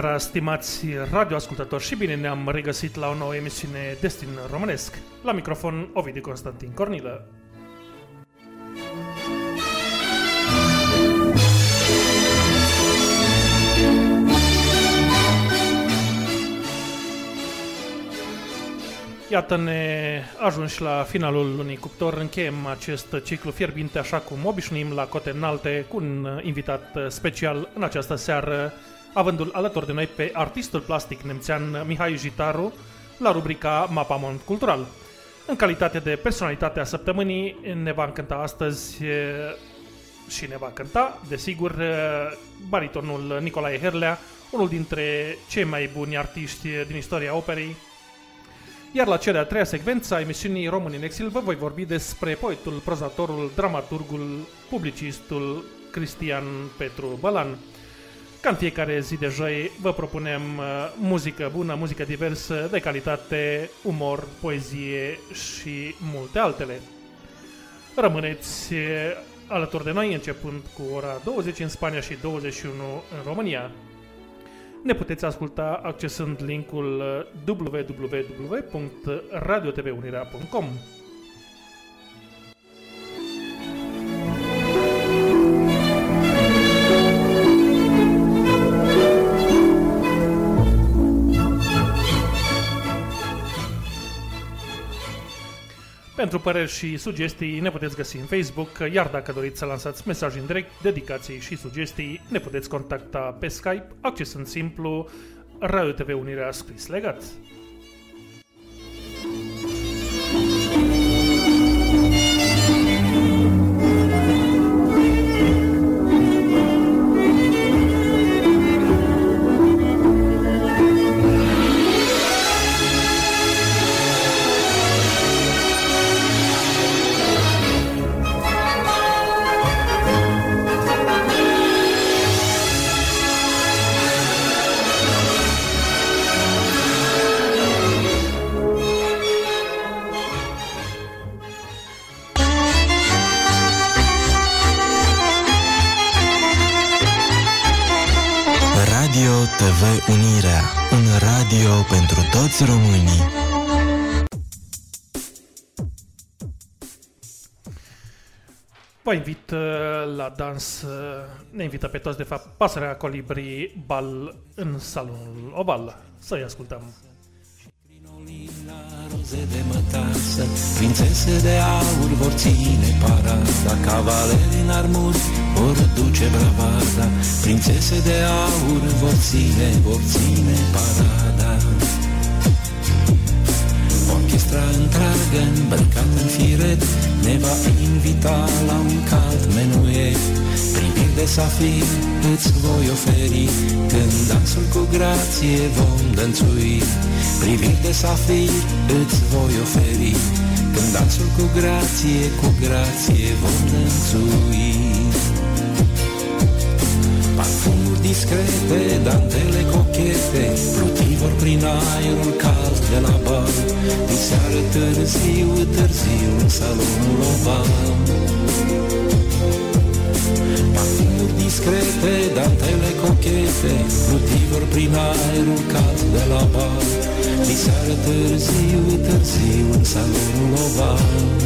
seara, stimați radioascultători și bine ne-am regăsit la o nouă emisiune Destin Românesc. La microfon, Ovidiu Constantin Cornilă. Iată ne ajungi la finalul lunii cuptor, încheiem acest ciclu fierbinte așa cum obișnuim la cote înalte cu un invitat special în această seară, avându-l alături de noi pe artistul plastic nemțean Mihai Jitaru la rubrica Mapamont Cultural. În calitate de personalitate a săptămânii ne va încânta astăzi și ne va cânta, desigur, baritonul Nicolae Herlea, unul dintre cei mai buni artiști din istoria operei, iar la cea de-a treia secvență a emisiunii Români în Exil vă voi vorbi despre poetul, prozatorul, dramaturgul, publicistul Cristian Petru Bălan. Ca în fiecare zi de joi vă propunem uh, muzică bună, muzică diversă, de calitate, umor, poezie și multe altele. Rămâneți uh, alături de noi începând cu ora 20 în Spania și 21 în România. Ne puteți asculta accesând linkul www.radiotvunirea.com. Pentru păreri și sugestii ne puteți găsi în Facebook, iar dacă doriți să lansați mesaj în direct, dedicații și sugestii, ne puteți contacta pe Skype, accesând simplu Radio TV Unirea scris legat. Toți românii. Vă invit uh, la dans, uh, ne invită pe toți, de fapt, pasărea colibri bal în salonul oval. Să-i ascultăm. roze de mătasă, prințese de aur vor ține parada, cavaleri în armuri vor duce bravada, prințese de aur vor ține, vor ține parada. Orchestra întreagă îmbrăcat în firet Ne va invita la un cald menuet. Priviri de safir îți voi oferi Când dansul cu grație vom dănțui. Priviri de safir îți voi oferi Când dansul cu grație, cu grație vom dănțui. Parfumuri discrete, dantele cochete Plutii vor prin aerul cald de la bar. Diseară târziu, târziu în salonul oval. Parfumuri discrete, dantele cochete Plutii vor prin aerul cald de la bar. Diseară târziu, târziu în salonul oval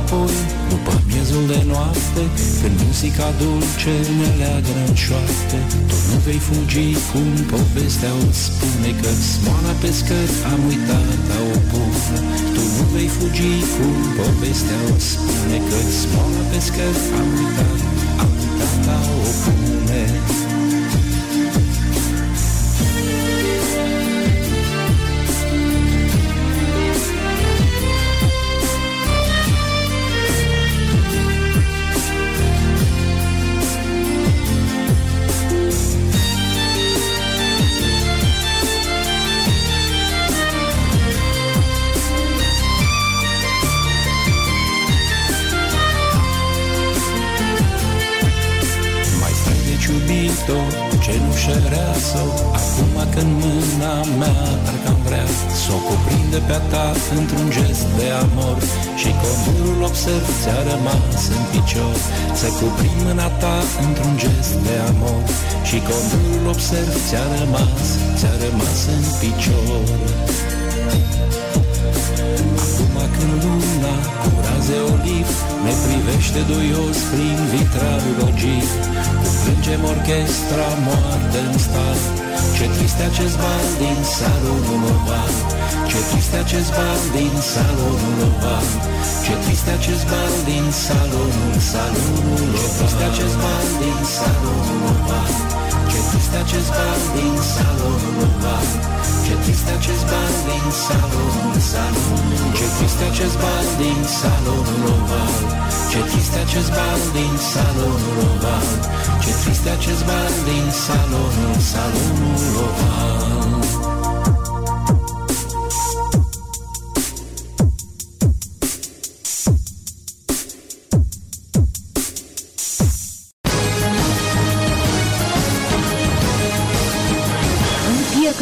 apoi, după miezul de noapte, când muzica dulce ne leagă în șoapte, tu nu vei fugi cum povestea o spune că smoala pe scări am uitat a o bună. Tu nu vei fugi cum povestea o spune că smoala pe scări am uitat, am uitat a o pune. Acum când mâna mea parcă-am vrea Să o cuprinde pe-a ta într-un gest de amor. Și condurul observ ți-a rămas în picior Să cuprind mâna ta într-un gest de amor. Și condurul observ ți-a rămas, ți-a rămas în picior. Acum când luna cu raze oliv Ne privește duios prin vitralul ogiv Cum plângem orchestra moarte în stat Ce triste acest bal din salonul oval Ce triste acest bal din salonul oval Ce triste acest bal din salonul, salonul oval Ce triste acest bal din salonul oval Ce triste acest bal din salonul oval Ce triste acest bal din salonul, salonul Ce triste acest bal din salonul oval Ce triste acest bal din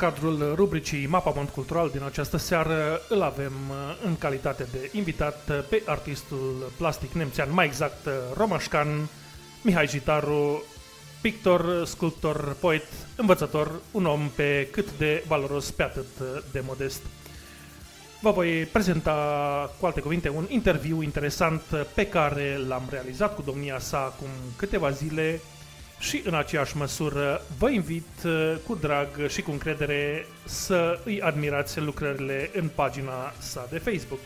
Cadrul rubricii Mapamont Cultural din această seară îl avem uh, în calitate de invitat uh, pe artistul plastic nemțean, mai exact uh, romașcan, Mihai Jitaru, pictor, sculptor, poet, învățător, un om pe cât de valoros, pe atât de modest. Vă voi prezenta, cu alte cuvinte, un interviu interesant pe care l-am realizat cu domnia sa acum câteva zile și în aceeași măsură vă invit uh, cu drag și cu încredere să îi admirați lucrările în pagina sa de Facebook.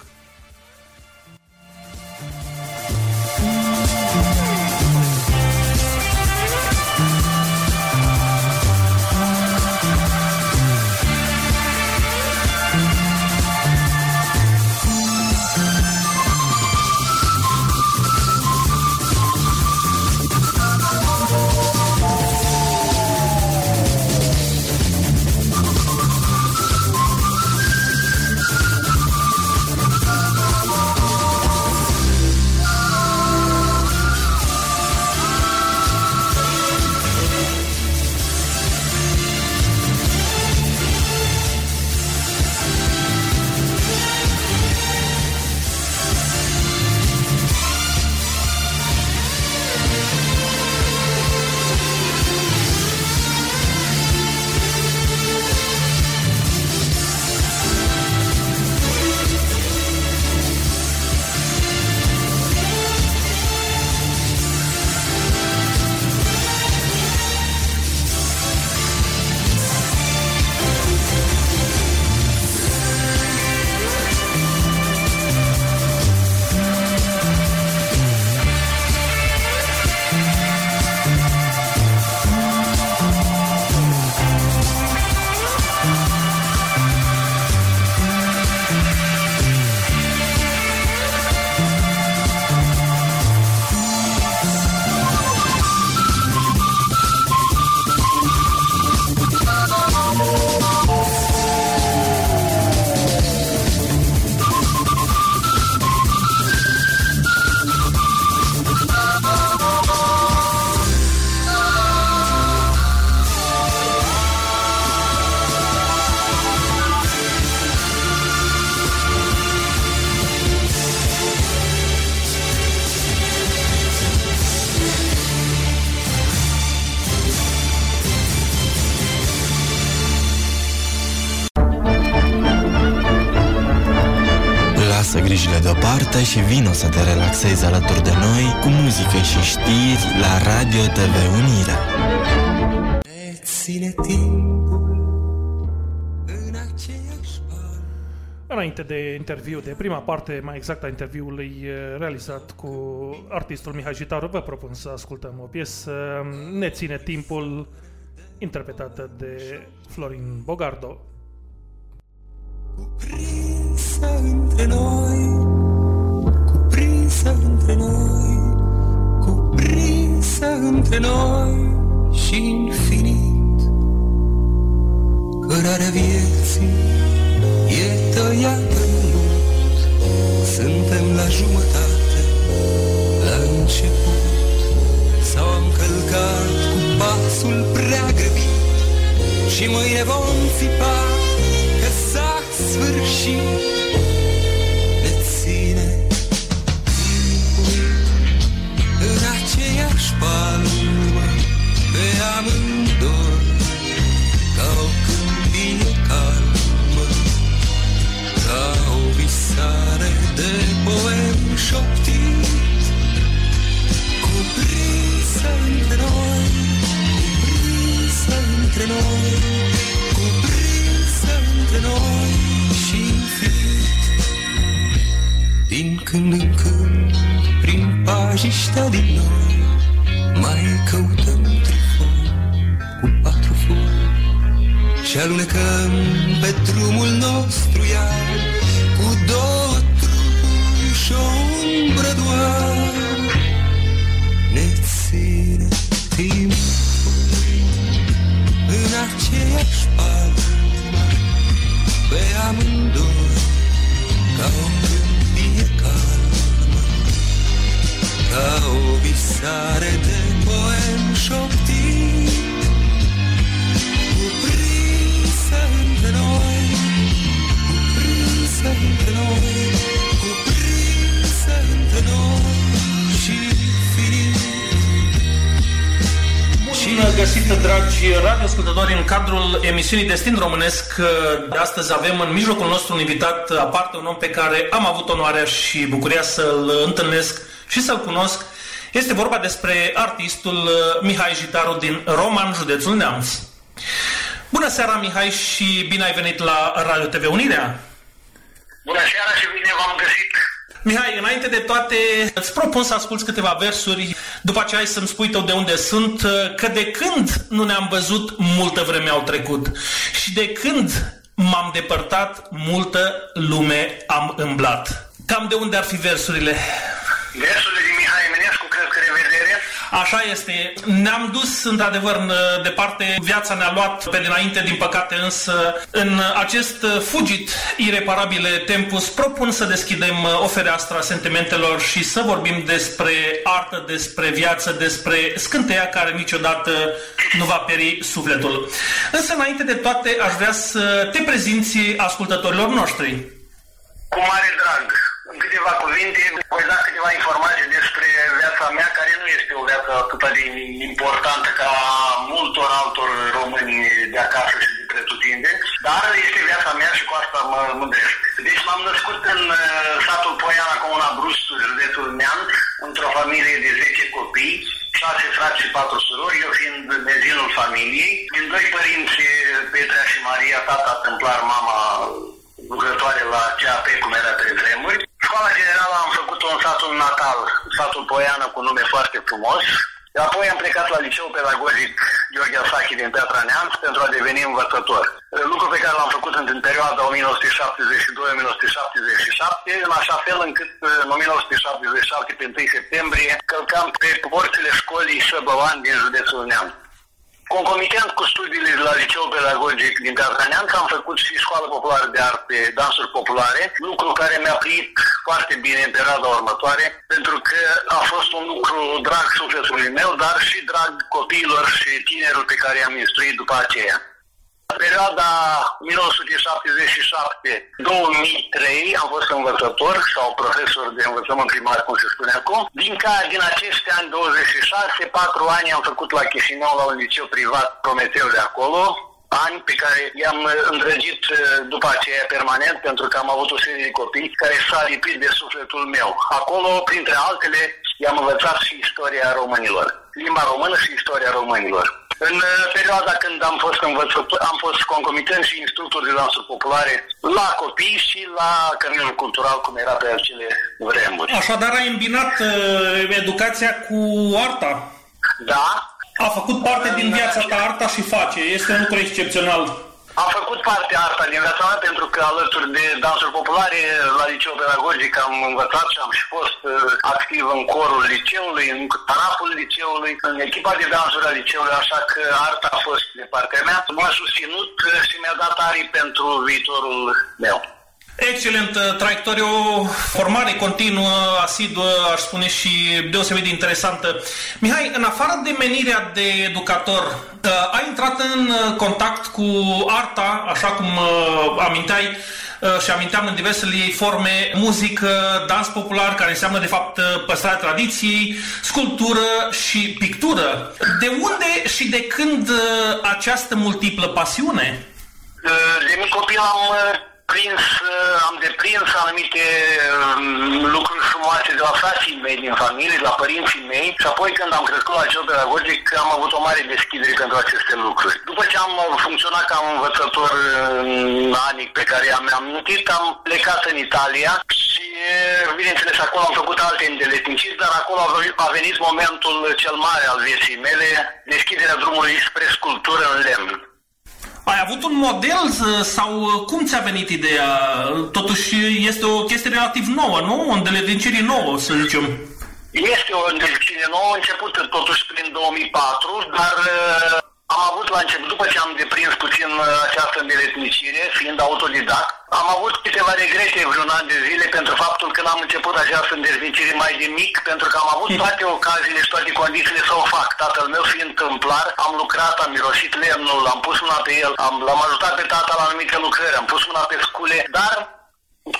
Și vino să te relaxezi alături de noi cu muzică și știri la Radio TV Unirea. Ține timpul în aceeași Înainte de interviu, de prima parte, mai exact a interviului eh, realizat cu artistul Mihai Jitaru, vă propun să ascultăm o piesă Ne ține timpul, interpretată de Florin Bogardo. Cuprinsă între noi Cuprinsă între noi Și infinit. Cărarea vieții E tăiată în mult. Suntem la jumătate La început. S-au încălcat cu pasul prea grăbit Și mâine vom țipa Că s-a sfârșit palmă Pe amândoi Ca o câmpie calmă Ca o visare de poem șoptit Cuprinsă între noi Cuprinsă între noi Cuprinsă între noi și infinit Din când în când Prin pajiștea din noi Mai căutăm trifon Cu patru foi Și alunecăm pe drumul nostru iar Cu două trupuri și o umbră doar. Ne ține timpul În aceeași palmă Pe amândoi Ca o câmpie calmă Ca o visare de poem șoptit Cuprinsă între noi Cuprinsă între noi Cuprinsă între noi Și infinit Bun găsit, dragi radioascultători, în cadrul emisiunii Destin Românesc. De astăzi avem în mijlocul nostru un invitat aparte, un om pe care am avut onoarea și bucuria să-l întâlnesc și să-l cunosc. Este vorba despre artistul Mihai Jitaru din Roman, județul Neamț. Bună seara, Mihai, și bine ai venit la Radio TV Unirea! Bună seara și bine v-am găsit! Mihai, înainte de toate, îți propun să asculți câteva versuri, după aceea ai să-mi spui tău de unde sunt, că de când nu ne-am văzut, multă vreme au trecut. Și de când m-am depărtat, multă lume am îmblat. Cam de unde ar fi versurile? Versurile Așa este. Ne-am dus, într-adevăr, în departe. Viața ne-a luat pe dinainte, din păcate, însă, în acest fugit ireparabile tempus, propun să deschidem o fereastră a sentimentelor și să vorbim despre artă, despre viață, despre scânteia care niciodată nu va peri sufletul. Însă, înainte de toate, aș vrea să te prezinți ascultătorilor noștri. Cu mare drag. În câteva cuvinte, voi da câteva informații despre viața mea, care nu este o viață atât de importantă ca multor altor români de acasă și de pretutindeni, dar este viața mea și cu asta mă mândresc. Deci m-am născut în uh, satul Poiana, comuna Brustul, județul Neamț, într-o familie de 10 copii, șase frați și patru surori, eu fiind mezinul familiei. Din doi părinți, Petrea și Maria, tata templar, mama lucrătoare la CAP, cum era pe vremuri. Școala generală am făcut-o în satul natal, satul Poiană, cu nume foarte frumos. Apoi am plecat la liceu pedagogic Gheorghe Asachi din Piatra Neamț pentru a deveni învățător. Lucru pe care l-am făcut în perioada 1972-1977, în așa fel încât în 1977, pe 1 septembrie, călcam pe porțile școlii Șăbăvan din județul Neamț. Concomitent cu studiile la liceu pedagogic din Piatra Neamț, am făcut și școală populară de arte, dansuri populare, lucru care mi-a plit foarte bine în perioada următoare, pentru că a fost un lucru drag sufletului meu, dar și drag copiilor și tinerilor pe care i-am instruit după aceea. În perioada 1977-2003 am fost învățător sau profesor de învățământ primar, cum se spune acum. Din care, din acești ani 26, 4 ani am făcut la Chișinău la un liceu privat Prometeu de acolo. ani pe care i-am îndrăgit uh, după aceea permanent pentru că am avut o serie de copii care s-a lipit de sufletul meu. Acolo, printre altele, i-am învățat și istoria românilor, limba română și istoria românilor. În uh, perioada când am fost învățător, am fost concomitent și instructor de dansuri populare la copii și la cărnelul cultural, cum era pe acele vremuri. Așadar, ai îmbinat uh, educația cu arta? Da. A făcut parte din viața ta arta și face. Este un lucru excepțional. Am făcut parte arta din viața mea pentru că alături de dansuri populare la liceu pedagogic am învățat și am și fost uh, activ în corul liceului, în taraful liceului, în echipa de dansuri a liceului, așa că arta a fost de partea mea. M-a susținut uh, și mi-a dat arii pentru viitorul meu. Excelent uh, traiectorie, o formare continuă, asiduă, aș spune și deosebit de interesantă. Mihai, în afară de menirea de educator, uh, ai intrat în uh, contact cu arta, așa cum aminteai și aminteam în diversele ei forme, muzică, dans popular, care înseamnă de fapt păstrarea tradiției, sculptură și pictură. De unde și de când această multiplă pasiune? De mic copil am prins, uh, am deprins anumite um, lucruri frumoase de la frații mei din familie, de la părinții mei și apoi când am crescut la cel pedagogic am avut o mare deschidere pentru aceste lucruri. După ce am funcționat ca învățător în anii pe care am amintit, am plecat în Italia și bineînțeles acolo am făcut alte îndeletniciri, dar acolo a venit momentul cel mare al vieții mele, deschiderea drumului spre sculptură în lemn. Ai avut un model sau uh, cum ți-a venit ideea? Totuși este o chestie relativ nouă, nu? O îndeletnicire nouă, să zicem. Este o îndeletnicire nouă, început totuși prin 2004, dar uh, am avut la început, după ce am deprins puțin uh, această îndeletnicire, fiind autodidact, am avut câteva regrete vreun an de zile pentru faptul că am început această îndeletnicire mai de mic, pentru că am avut toate ocaziile și toate condițiile să o fac. Tatăl meu fiind tâmplar, am lucrat, am mirosit lemnul, am pus mâna pe el, am, l-am ajutat pe tata la anumite lucrări, am pus mâna pe scule, dar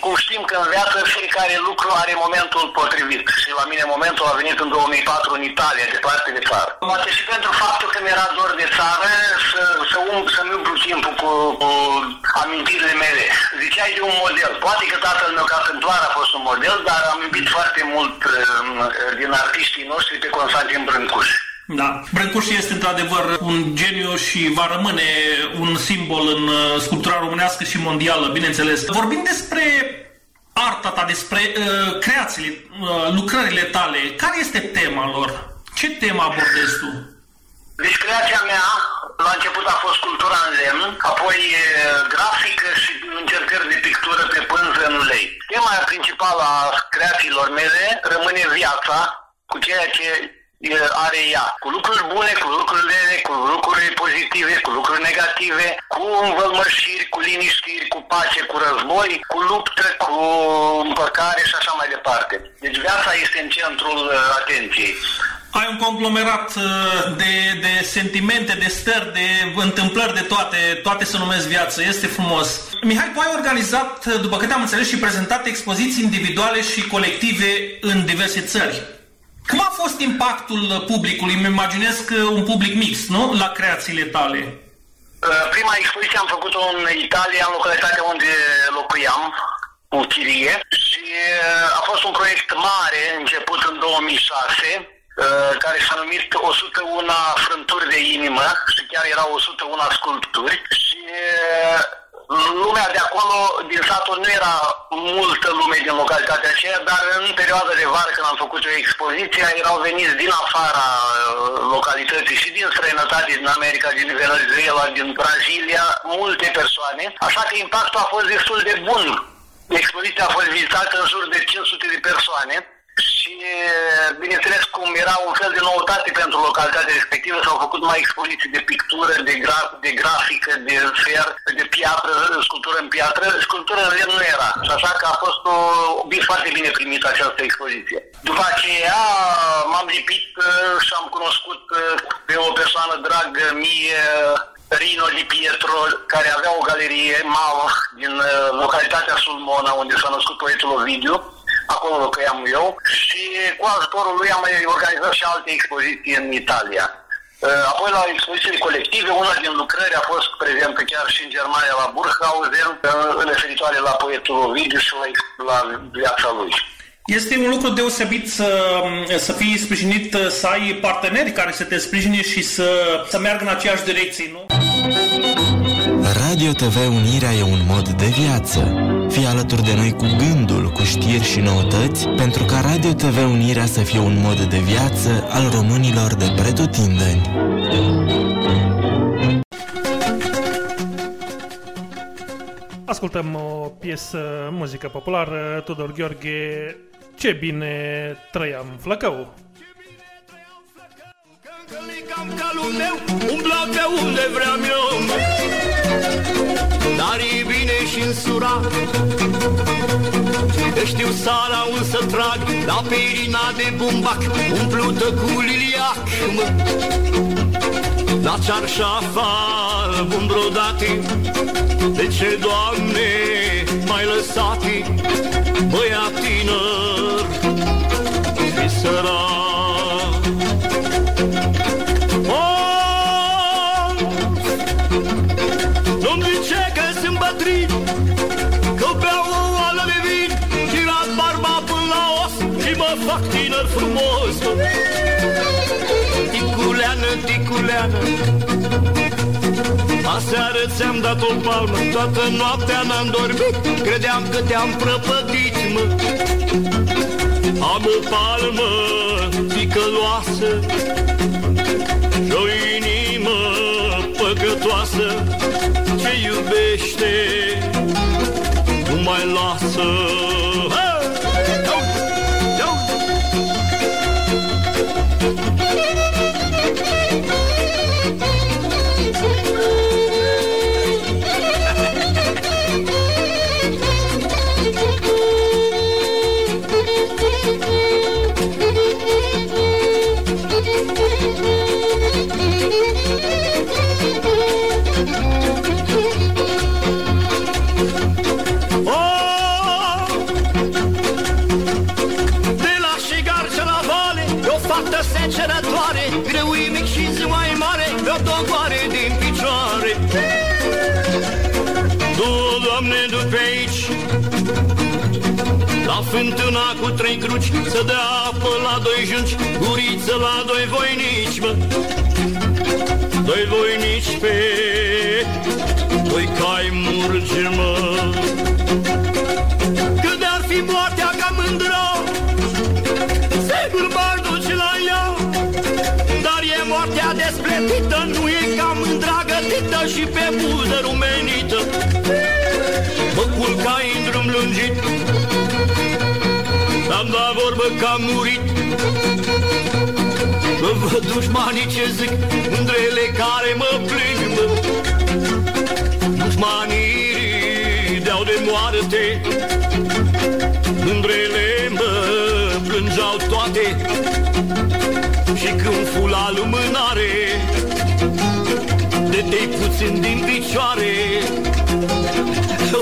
cum știm că în viață fiecare lucru are momentul potrivit și la mine momentul a venit în 2004 în Italia, departe de țară. Poate și pentru faptul că mi-era dor de țară să, să um, să-mi umplu timpul cu, cu amintirile mele. Ziceai de un model. Poate că tatăl meu ca cântvar a fost un model, dar am iubit foarte mult uh, din artiștii noștri pe Constantin Brâncuș. Da. Brâncuș este într-adevăr un geniu și va rămâne un simbol în uh, sculptura românească și mondială, bineînțeles. Vorbim despre arta ta, despre uh, creațiile, uh, lucrările tale. Care este tema lor? Ce temă abordezi tu? Deci creația mea la început a fost cultura în lemn, apoi grafică și încercări de pictură pe pânză în ulei. Tema principală a creațiilor mele rămâne viața cu ceea ce are ea, cu lucruri bune, cu lucruri rele, cu lucruri pozitive, cu lucruri negative, cu învălmășiri, cu liniștiri, cu pace, cu război, cu luptă, cu împăcare și așa mai departe. Deci viața este în centrul uh, atenției. Ai un conglomerat uh, de, de sentimente, de stări, de întâmplări de toate, toate se numesc viață, este frumos. Mihai, tu ai organizat, după câte am înțeles, și prezentat expoziții individuale și colective în diverse țări. Cum a fost impactul publicului? Îmi imaginez că un public mix, nu? La creațiile tale. Uh, prima expoziție am făcut-o în Italia, în localitatea unde locuiam, în chirie, și uh, a fost un proiect mare, început în 2006, uh, care s-a numit 101 frânturi de inimă și chiar erau 101 sculpturi și lumea de acolo, din satul, nu era multă lume din localitatea aceea, dar în perioada de vară, când am făcut o expoziție, erau veniți din afara uh, localității și din străinătate, din America, din Venezuela, din Brazilia, multe persoane, așa că impactul a fost destul de bun. Expoziția a fost vizitată în jur de 500 de persoane și, bineînțeles, cum era un fel de noutate pentru localitatea respectivă, s-au făcut mai expoziții de pictură, de, gra- de grafică, de fer, de piatră, sculptură în piatră. Sculptură în lemn nu era. Și așa că a fost o, bine, foarte bine primită această expoziție. După aceea m-am lipit uh, și am cunoscut uh, pe o persoană dragă mie, Rino Di Pietro, care avea o galerie mare din uh, localitatea Sulmona, unde s-a născut poetul Ovidiu acolo locuiam eu și cu ajutorul lui am mai organizat și alte expoziții în Italia. Apoi la expoziții colective, una din lucrări a fost prezentă chiar și în Germania la Burghausen, referitoare la poetul Ovidiu și la, la viața lui. Este un lucru deosebit să, să fii sprijinit, să ai parteneri care să te sprijine și să, să meargă în aceeași direcție, nu? Radio TV Unirea e un mod de viață. Fii alături de noi cu gândul, cu știri și noutăți, pentru ca Radio TV Unirea să fie un mod de viață al românilor de pretutindeni. Ascultăm o piesă muzică populară, Tudor Gheorghe, Ce bine trăiam Flăcău. Cam calul meu umbla pe unde vreau eu. Dar e bine și însurat Că știu sala un să trag La perina de bumbac Umplută cu liliac mă. La cearșafa album brodate De ce, Doamne, mai lăsate Băiat tinăr și sărat fac tinăr frumos Ticuleană, ticuleană. Aseară ți-am dat o palmă Toată noaptea n-am dormit. Credeam că te-am prăpădit, mă. Am o palmă ticăloasă Și o inimă păcătoasă. Ce iubește Nu mai lasă fântâna cu trei cruci Să dea apă la doi junci Guriță la doi voinici, mă. Doi voinici pe Doi cai murgi, mă. Când ar fi moartea ca mândră Sigur m-ar duce la ea. Dar e moartea desplepită Nu e ca mândra gătită Și pe buză rumenită. Mă culcai în drum lungit Am dat vorbă că am murit Mă văd dușmanii ce zic Mândrele care mă plâng mă. Dușmanii deau de moarte Mândrele mă plângeau toate Și când fu la lumânare De te puțin din picioare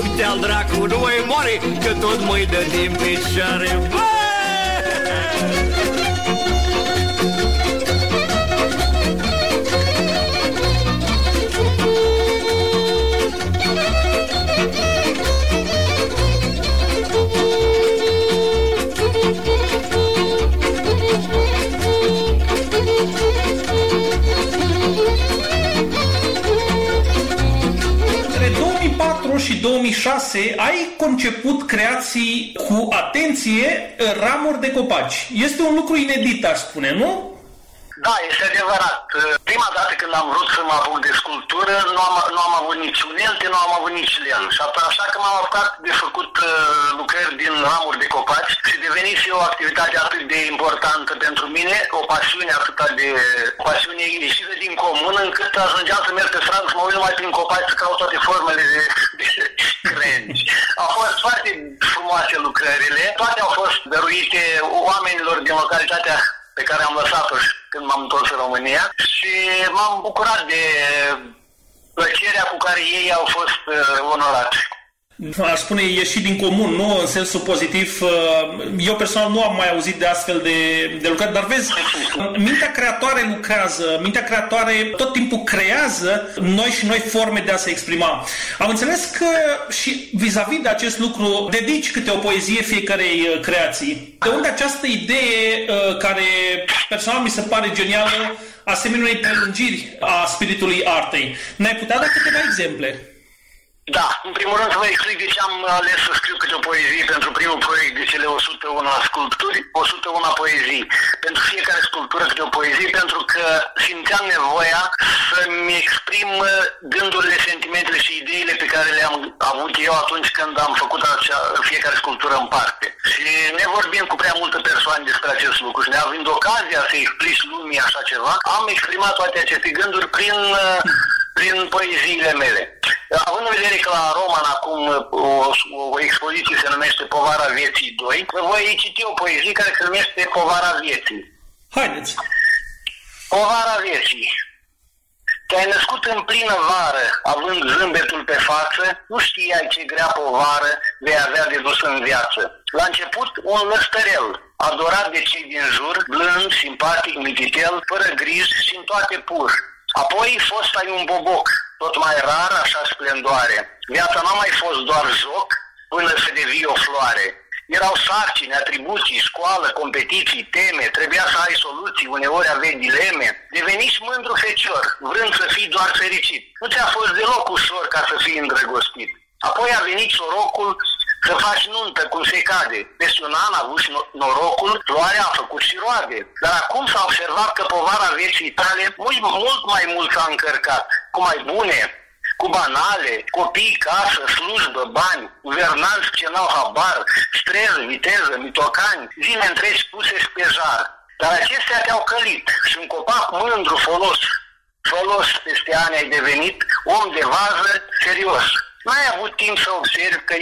Uite al dracu nu mai moare Că tot măi dă din picioare Bă! Și 2006 ai conceput creații cu atenție ramuri de copaci. Este un lucru inedit, aș spune, nu? Da, este adevărat. Prima dată când am vrut să mă apuc de sculptură, nu am, nu am avut nici unelte, nu am avut nici len. Și at- așa că m-am apucat de făcut uh, lucrări din ramuri de copaci și devenise o activitate atât de importantă pentru mine, o pasiune atât de o pasiune ieșită din comun, încât ajungeam să merg pe stradă să mă uit numai prin copaci să caut toate formele de, de crengi. Au fost foarte frumoase lucrările, toate au fost dăruite oamenilor din localitatea pe care am lăsat-o și când m-am întors în România și m-am bucurat de plăcerea cu care ei au fost uh, onorați. Aș spune ieși din comun, nu în sensul pozitiv. Uh, eu personal nu am mai auzit de astfel de, de lucrări, dar vezi, mintea creatoare lucrează, mintea creatoare tot timpul creează noi și noi forme de a se exprima. Am înțeles că și vis-a-vis de acest lucru dedici câte o poezie fiecarei uh, creații. De unde această idee uh, care personal mi se pare genială, asemenea unei prelungiri a spiritului artei. Ne-ai putea da câteva exemple? Da, în primul rând să vă explic de ce am ales să scriu câte o poezie pentru primul proiect de cele 101 sculpturi, 101 poezii. Pentru fiecare sculptură câte o poezie, pentru că simțeam nevoia să-mi exprim gândurile, sentimentele și ideile pe care le-am avut eu atunci când am făcut acea, fiecare sculptură în parte. Și ne vorbim cu prea multe persoane despre acest lucru și neavând ocazia să explici lumii așa ceva, am exprimat toate aceste gânduri prin prin poeziile mele. Având în vedere că la Roman acum o, o expoziție se numește Povara Vieții 2, voi citi o poezie care se numește Povara Vieții. Haideți! Povara Vieții. Te-ai născut în plină vară, având zâmbetul pe față, nu știai ce grea povară vei avea de dus în viață. La început, un lăstărel, adorat de cei din jur, blând, simpatic, mititel, fără griji și în toate pur Apoi fost ai un boboc, tot mai rar, așa splendoare. Viața n-a mai fost doar joc până să devii o floare. Erau sarcini, atribuții, școală, competiții, teme, trebuia să ai soluții, uneori aveai dileme. Deveniți mândru fecior, vrând să fii doar fericit. Nu ți-a fost deloc ușor ca să fii îndrăgostit. Apoi a venit sorocul să faci nuntă cum se cade. Peste un an a avut și norocul, floarea a făcut și roade. Dar acum s-a observat că povara vieții tale mult, mult mai mult s-a încărcat, cu mai bune, cu banale, copii, casă, slujbă, bani, guvernanți ce n-au habar, stres, viteză, mitocani, zile întregi puse pe jar. Dar acestea te-au călit și un copac mândru, folos, folos peste ani ai devenit om de vază serios. N-ai avut timp să observi că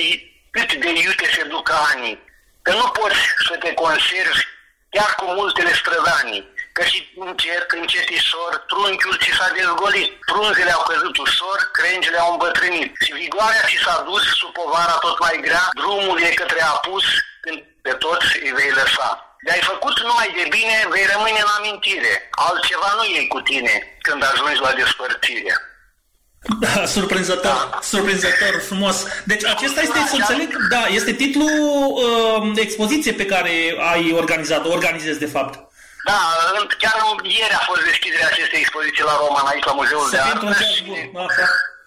cât de iute se duc ani, că nu poți să te conservi chiar cu multele strădanii, că și încet, încetișor, trunchiul ți s-a dezgolit, frunzele au căzut ușor, crengile au îmbătrânit și vigoarea ți s-a dus sub povara tot mai grea, drumul e către apus când pe toți îi vei lăsa. De-ai făcut numai de bine, vei rămâne în amintire. Altceva nu iei cu tine când ajungi la despărțire. Da, surprinzător, da. surprinzător, frumos. Deci acesta este, să înțeleg, da, este titlul uh, expoziție pe care ai organizat-o, organizezi de fapt. Da, chiar ieri a fost deschiderea acestei expoziții la Roman, aici la Muzeul să de Artă.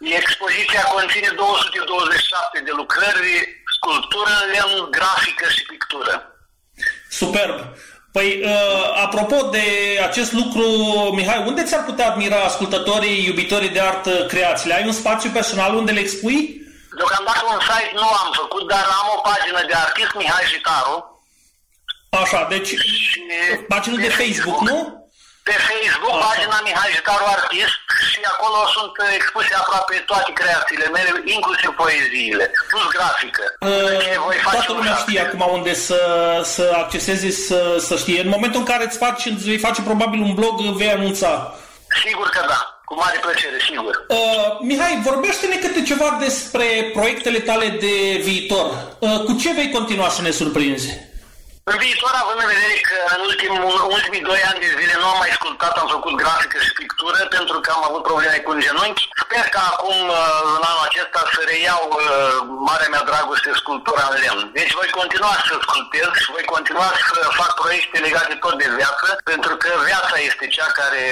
Și expoziția conține 227 de lucrări, sculptură, lemn, grafică și pictură. Superb. Păi, uh, apropo de acest lucru, Mihai, unde ți-ar putea admira ascultătorii, iubitorii de artă creațiile? Ai un spațiu personal unde le expui? Deocamdată un site nu am făcut, dar am o pagină de artist Mihai Jitaru. Așa, deci și pagină de Facebook, nu? Pe Facebook, Așa. pagina Mihai Jitaru Artist și acolo sunt expuse aproape toate creațiile mele, inclusiv poeziile, plus grafică. Uh, voi face toată lumea știe acum unde să, să acceseze, să, să știe. În momentul în care îți faci, îți vei face probabil un blog, vei anunța. Sigur că da. Cu mare plăcere, sigur. Uh, Mihai, vorbește-ne câte ceva despre proiectele tale de viitor. Uh, cu ce vei continua să ne surprinzi? În viitor, având în vedere că în ultimul, ultimii doi ani de zile nu am mai sculptat, am făcut grafică și pictură pentru că am avut probleme cu un genunchi. Sper că acum, uh, în anul acesta, să reiau uh, marea mea dragoste sculptura în lemn. Deci voi continua să sculptez și voi continua să fac proiecte legate tot de viață, pentru că viața este cea care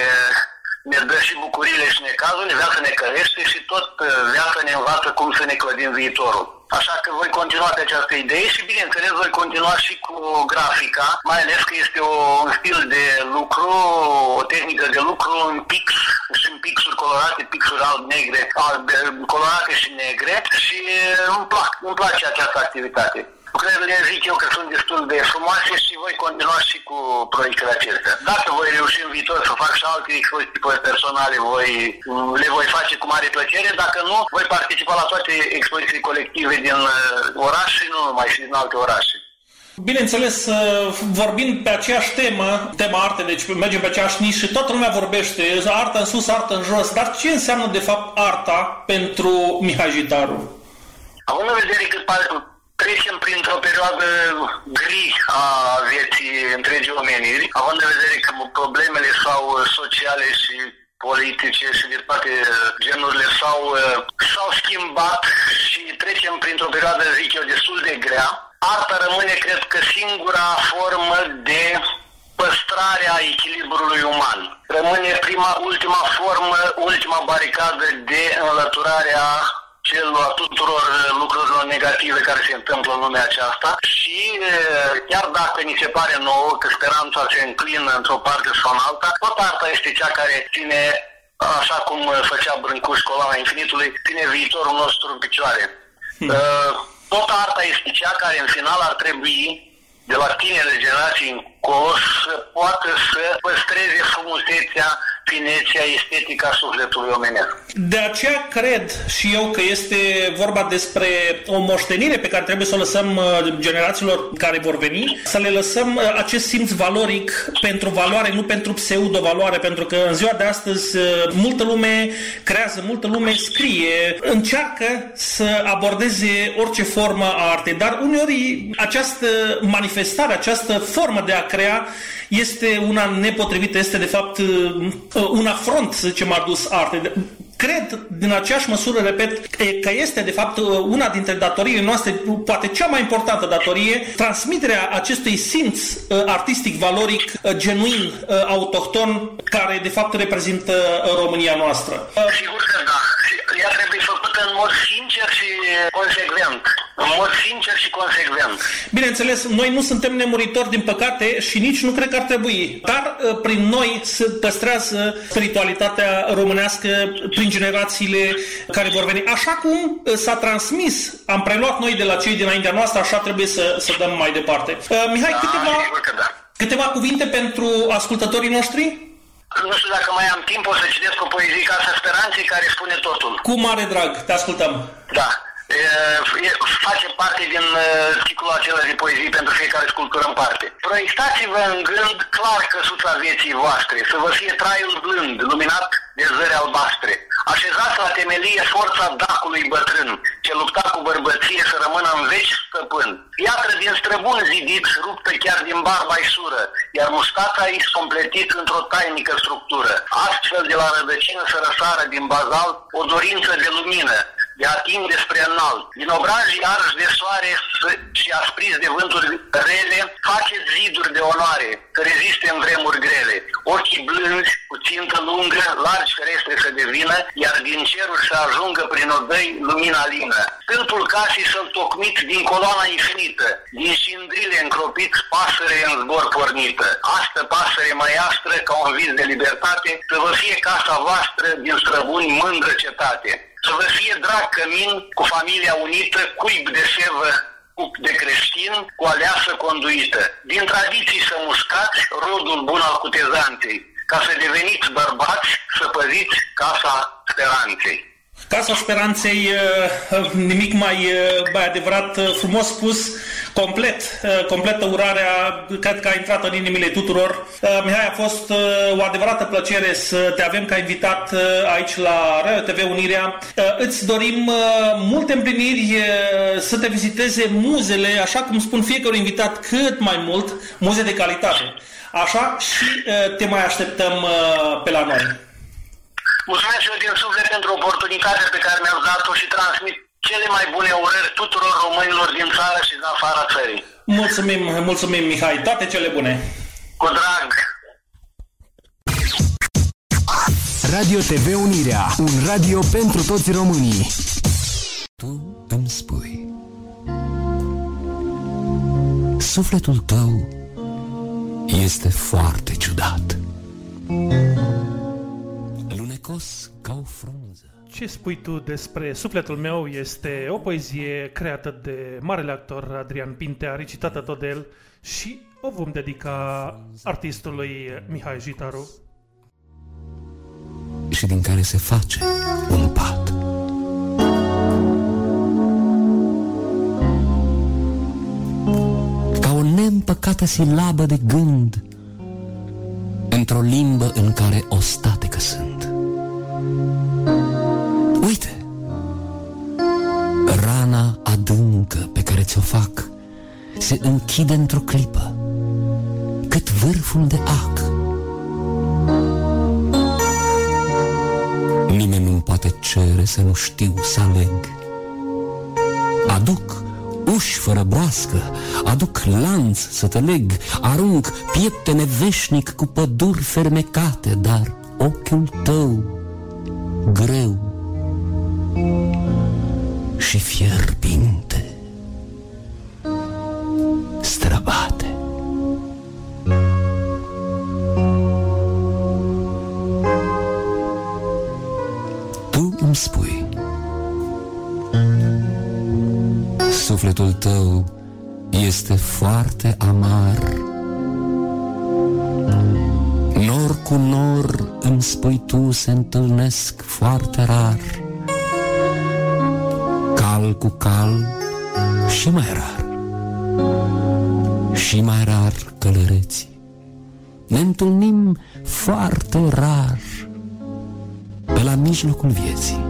ne dă și bucurile și necazul, viața ne cărește și tot uh, viața ne învață cum să ne clădim viitorul. Așa că voi continua pe această idee și, bineînțeles, voi continua și cu grafica, mai ales că este o, un stil de lucru, o tehnică de lucru în pix, în pixuri colorate, pixuri alb-negre, albe, colorate și negre și uh, îmi, plac, îmi place această activitate. Lucrările zic eu că sunt destul de frumoase și voi continua și cu proiectele acestea. Dacă voi reuși în viitor să fac și alte expoziții personale, voi, le voi face cu mare plăcere. Dacă nu, voi participa la toate expoziții colective din uh, oraș și nu numai și din alte orașe. Bineînțeles, uh, vorbind pe aceeași temă, tema arte, deci mergem pe aceeași nișă, toată lumea vorbește, artă în sus, artă în jos, dar ce înseamnă de fapt arta pentru Mihai Jitaru? Având în vedere că trecem printr-o perioadă gri a vieții întregii omeniri, având în vedere că problemele sau sociale și politice și de toate genurile s-au, s-au schimbat și trecem printr-o perioadă, zic eu, destul de grea. Arta rămâne, cred că, singura formă de păstrarea echilibrului uman. Rămâne prima, ultima formă, ultima baricadă de înlăturare a celor tuturor lucrurilor negative care se întâmplă în lumea aceasta și chiar dacă ni se pare nouă că speranța se înclină într-o parte sau în alta, tot arta este cea care ține așa cum făcea Brâncuș coloana infinitului, ține viitorul nostru în picioare. Hmm. Tot arta este cea care în final ar trebui de la tinele generații încolo să poată să păstreze frumusețea, finețea, estetica sufletului omenesc. De aceea cred și eu că este vorba despre o moștenire pe care trebuie să o lăsăm uh, generațiilor care vor veni, să le lăsăm uh, acest simț valoric pentru valoare, nu pentru pseudo-valoare, pentru că în ziua de astăzi uh, multă lume creează, multă lume scrie, încearcă să abordeze orice formă a artei, dar uneori această manifestare, această formă de a crea este una nepotrivită, este de fapt uh, un afront, să zicem, adus arte. Cred, din aceeași măsură, repet, că este, de fapt, uh, una dintre datoriile noastre, poate cea mai importantă datorie, transmiterea acestui simț uh, artistic, valoric, genuin, autohton, care, de fapt, reprezintă România noastră. Sigur că da ea trebuie făcută în mod sincer și consecvent. În mod sincer și consecvent. Bineînțeles, noi nu suntem nemuritori, din păcate, și nici nu cred că ar trebui. Dar uh, prin noi se păstrează spiritualitatea românească prin generațiile care vor veni. Așa cum uh, s-a transmis, am preluat noi de la cei dinaintea noastră, așa trebuie să, să dăm mai departe. Uh, Mihai, da, câteva, da. câteva cuvinte pentru ascultătorii noștri? Nu știu dacă mai am timp, o să citesc o poezie Casa Speranței care spune totul. Cu mare drag, te ascultăm. Da. E, face parte din ciclul acela de poezii pentru fiecare sculptură în parte. Proiectați-vă în gând clar căsuța vieții voastre, să vă fie traiul blând, luminat de zări albastre. Așezați la temelie forța dacului bătrân, ce lupta cu bărbăție să rămână în veci stăpân. Piatră din străbun zidit, ruptă chiar din barba sură, iar mustața ei completit într-o tainică structură. Astfel de la rădăcină să răsară din bazal o dorință de lumină, de atinge spre înalt. Din obrajii arși de soare și aspriți de vânturi rele, faceți ziduri de onoare, să reziste în vremuri grele. Ochii blânzi, cu țintă lungă, largi ferestre să devină, iar din ceruri să ajungă prin odăi lumina lină. Stâlpul casei să-l tocmit din coloana infinită, din șindrile încropiți, pasăre în zbor pornită. Astă pasăre mai astră ca un vis de libertate, să vă fie casa voastră din străbuni mândră cetate să vă fie drag cămin cu familia unită, cuib de sevă cup de creștin cu aleasă conduită. Din tradiții să muscați rodul bun al cutezanței, ca să deveniți bărbați, să păziți casa speranței. Casa Speranței, uh, nimic mai, uh, mai adevărat, uh, frumos spus, complet, completă urarea, cred că a intrat în inimile tuturor. Mihai, a fost o adevărată plăcere să te avem ca invitat aici la Radio TV Unirea. Îți dorim multe împliniri, să te viziteze muzele, așa cum spun fiecare invitat, cât mai mult, muze de calitate. Așa și te mai așteptăm pe la noi. Mulțumesc eu din suflet pentru oportunitatea pe care mi-au dat-o și transmit cele mai bune urări tuturor românilor din țară și din afara țării. Mulțumim, mulțumim Mihai, toate cele bune. Cu drag. Radio TV Unirea, un radio pentru toți românii. Tu îmi spui Sufletul tău este foarte ciudat frumos ca o frunză. Ce spui tu despre Sufletul meu este o poezie creată de marele actor Adrian Pintea, recitată tot de el și o vom dedica artistului Mihai Jitaru. Și din care se face un pat. Ca o neîmpăcată silabă de gând într-o limbă în care o statecă sunt. Care ți-o fac se închide într-o clipă, cât vârful de ac. Nimeni nu poate cere să nu știu să aleg. Aduc uși fără broască, aduc lanț să te leg, arunc pieptene veșnic cu păduri fermecate, dar ochiul tău greu și fierbinte străbate. Tu îmi spui Sufletul tău este foarte amar. Nor cu nor îmi spui tu se întâlnesc foarte rar. Cal cu cal și mai rar Și mai rar călăreți Ne întâlnim foarte rar Pe la mijlocul vieții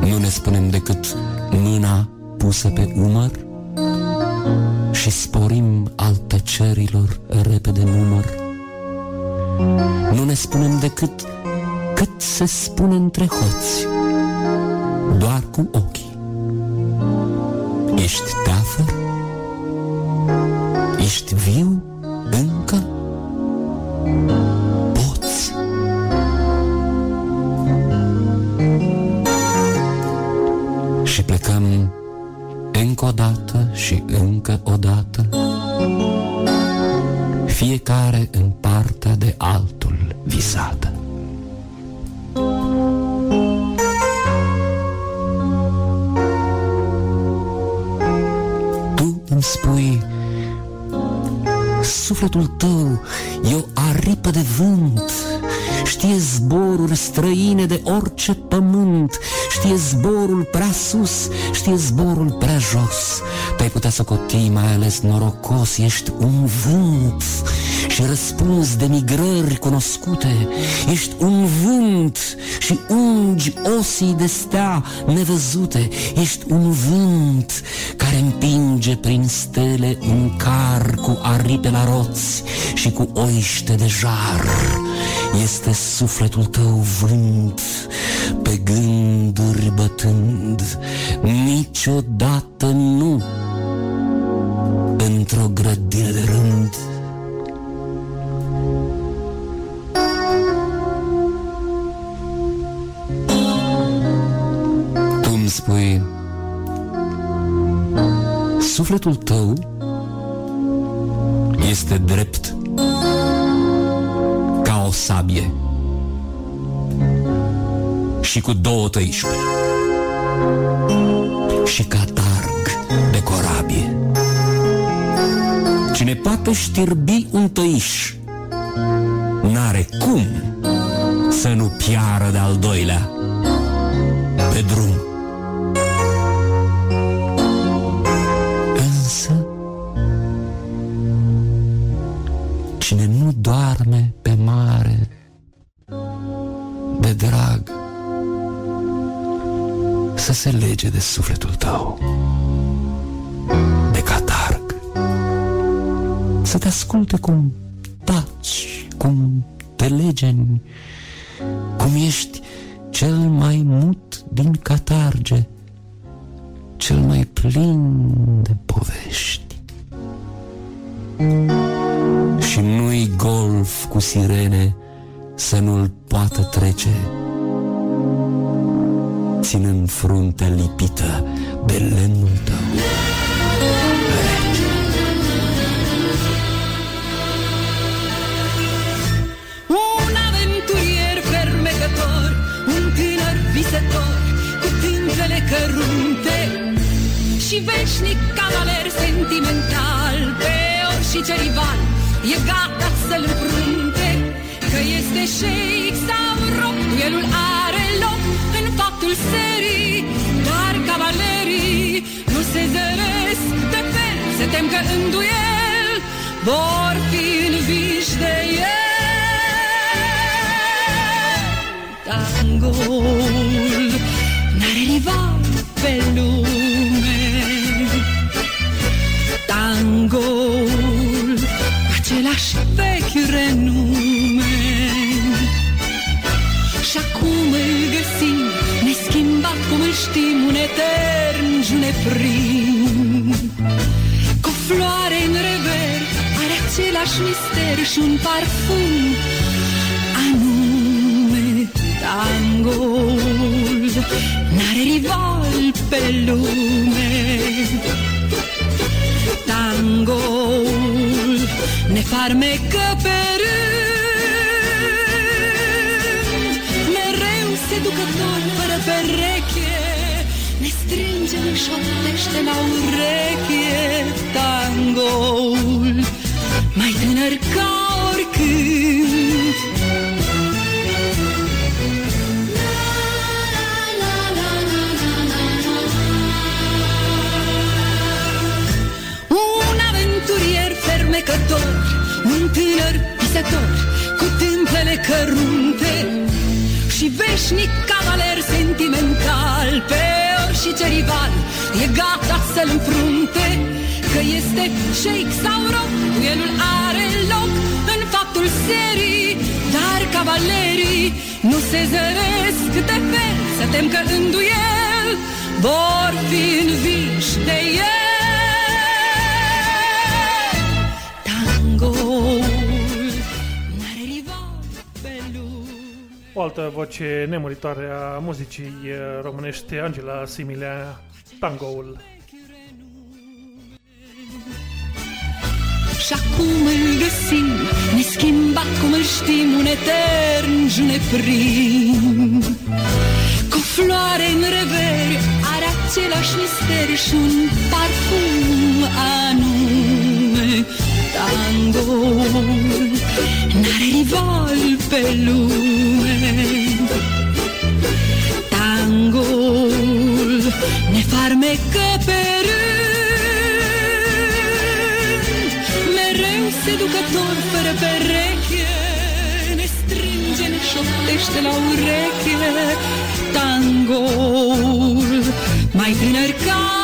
Nu ne spunem decât mâna pusă pe umăr și sporim al tăcerilor repede număr. Nu ne spunem decât cât se spune între hoți, doar cu ochii. Ești teafăr? Ești viu încă? Poți. Și plecăm încă o dată și încă o dată, fiecare în partea de altul visată. Spui, sufletul tău e o aripă de vânt, Știe zboruri străine de orice pământ Știe zborul prea sus, știe zborul prea jos. Te-ai putea socoti mai ales norocos Ești un vânt și răspunzi de migrări cunoscute. Ești un vânt și ungi osii de stea nevăzute. Ești un vânt care împinge prin stele un car cu aripe la roți Și cu oiște de jar este sufletul tău vânt Pe gânduri bătând. Niciodată nu. Într-o grădină de rând. Tu îmi spui Sufletul tău este drept o sabie și cu două tăișuri și catarg de corabie. Cine poate știrbi un tăiș n-are cum să nu piară de-al doilea pe drum. Însă, cine nu doarme pe mare de drag să se lege de sufletul tău, de catarg, să te asculte cum taci, cum te legeni, cum ești cel mai mut din catarge, cel mai plin de povești. Și nu-i golf cu sirene să nu-l poată trece, ținând fruntea lipită de lemnul tău. Un aventurier fermecător, un tânăr visător, cu tâmplele cărunte și veșnic cavaler sentimental, pe orice rival e gata să-l înfrunte, că este șeic sau roc, duelul are loc în faptul serii, dar cavalerii nu se zăresc de fel, se tem că în duel vor fi înviși de el. Tangoul n-are rival pe lume. Tangoul cu același vechi renume. Și acum îl găsim neschimbat cum îl știm Un etern juneprim Cu o floare în rever are același mister și un parfum anume tangoul. N-are rival pe lume. Tangoul ne farmecă pe rând Mereu seducător fără pereche. Ne strânge, ne șoptește la ureche Tangoul mai tânăr ca tânăr visător Cu tâmplele cărunte Și veșnic cavaler sentimental. Pe orice rival E gata să-l înfrunte Că este shake sau rock Duelul are loc În faptul serii Dar cavalerii Nu se zăresc de fel Să tem că în duel Vor fi înviși de el O altă voce nemuritoare a muzicii eh, românești, Angela Similea, tangoul. Și acum îl găsim Neschimbat cum îl știm Un etern juneprim Cu floare în reveri Are același mister Și un parfum anume Tangoul N-are rival pe lume? Tangoul ne farmecă pe rând. Mereu seducător fără pereche Ne strânge, ne șoptește la ureche. Tangoul mai tânăr ca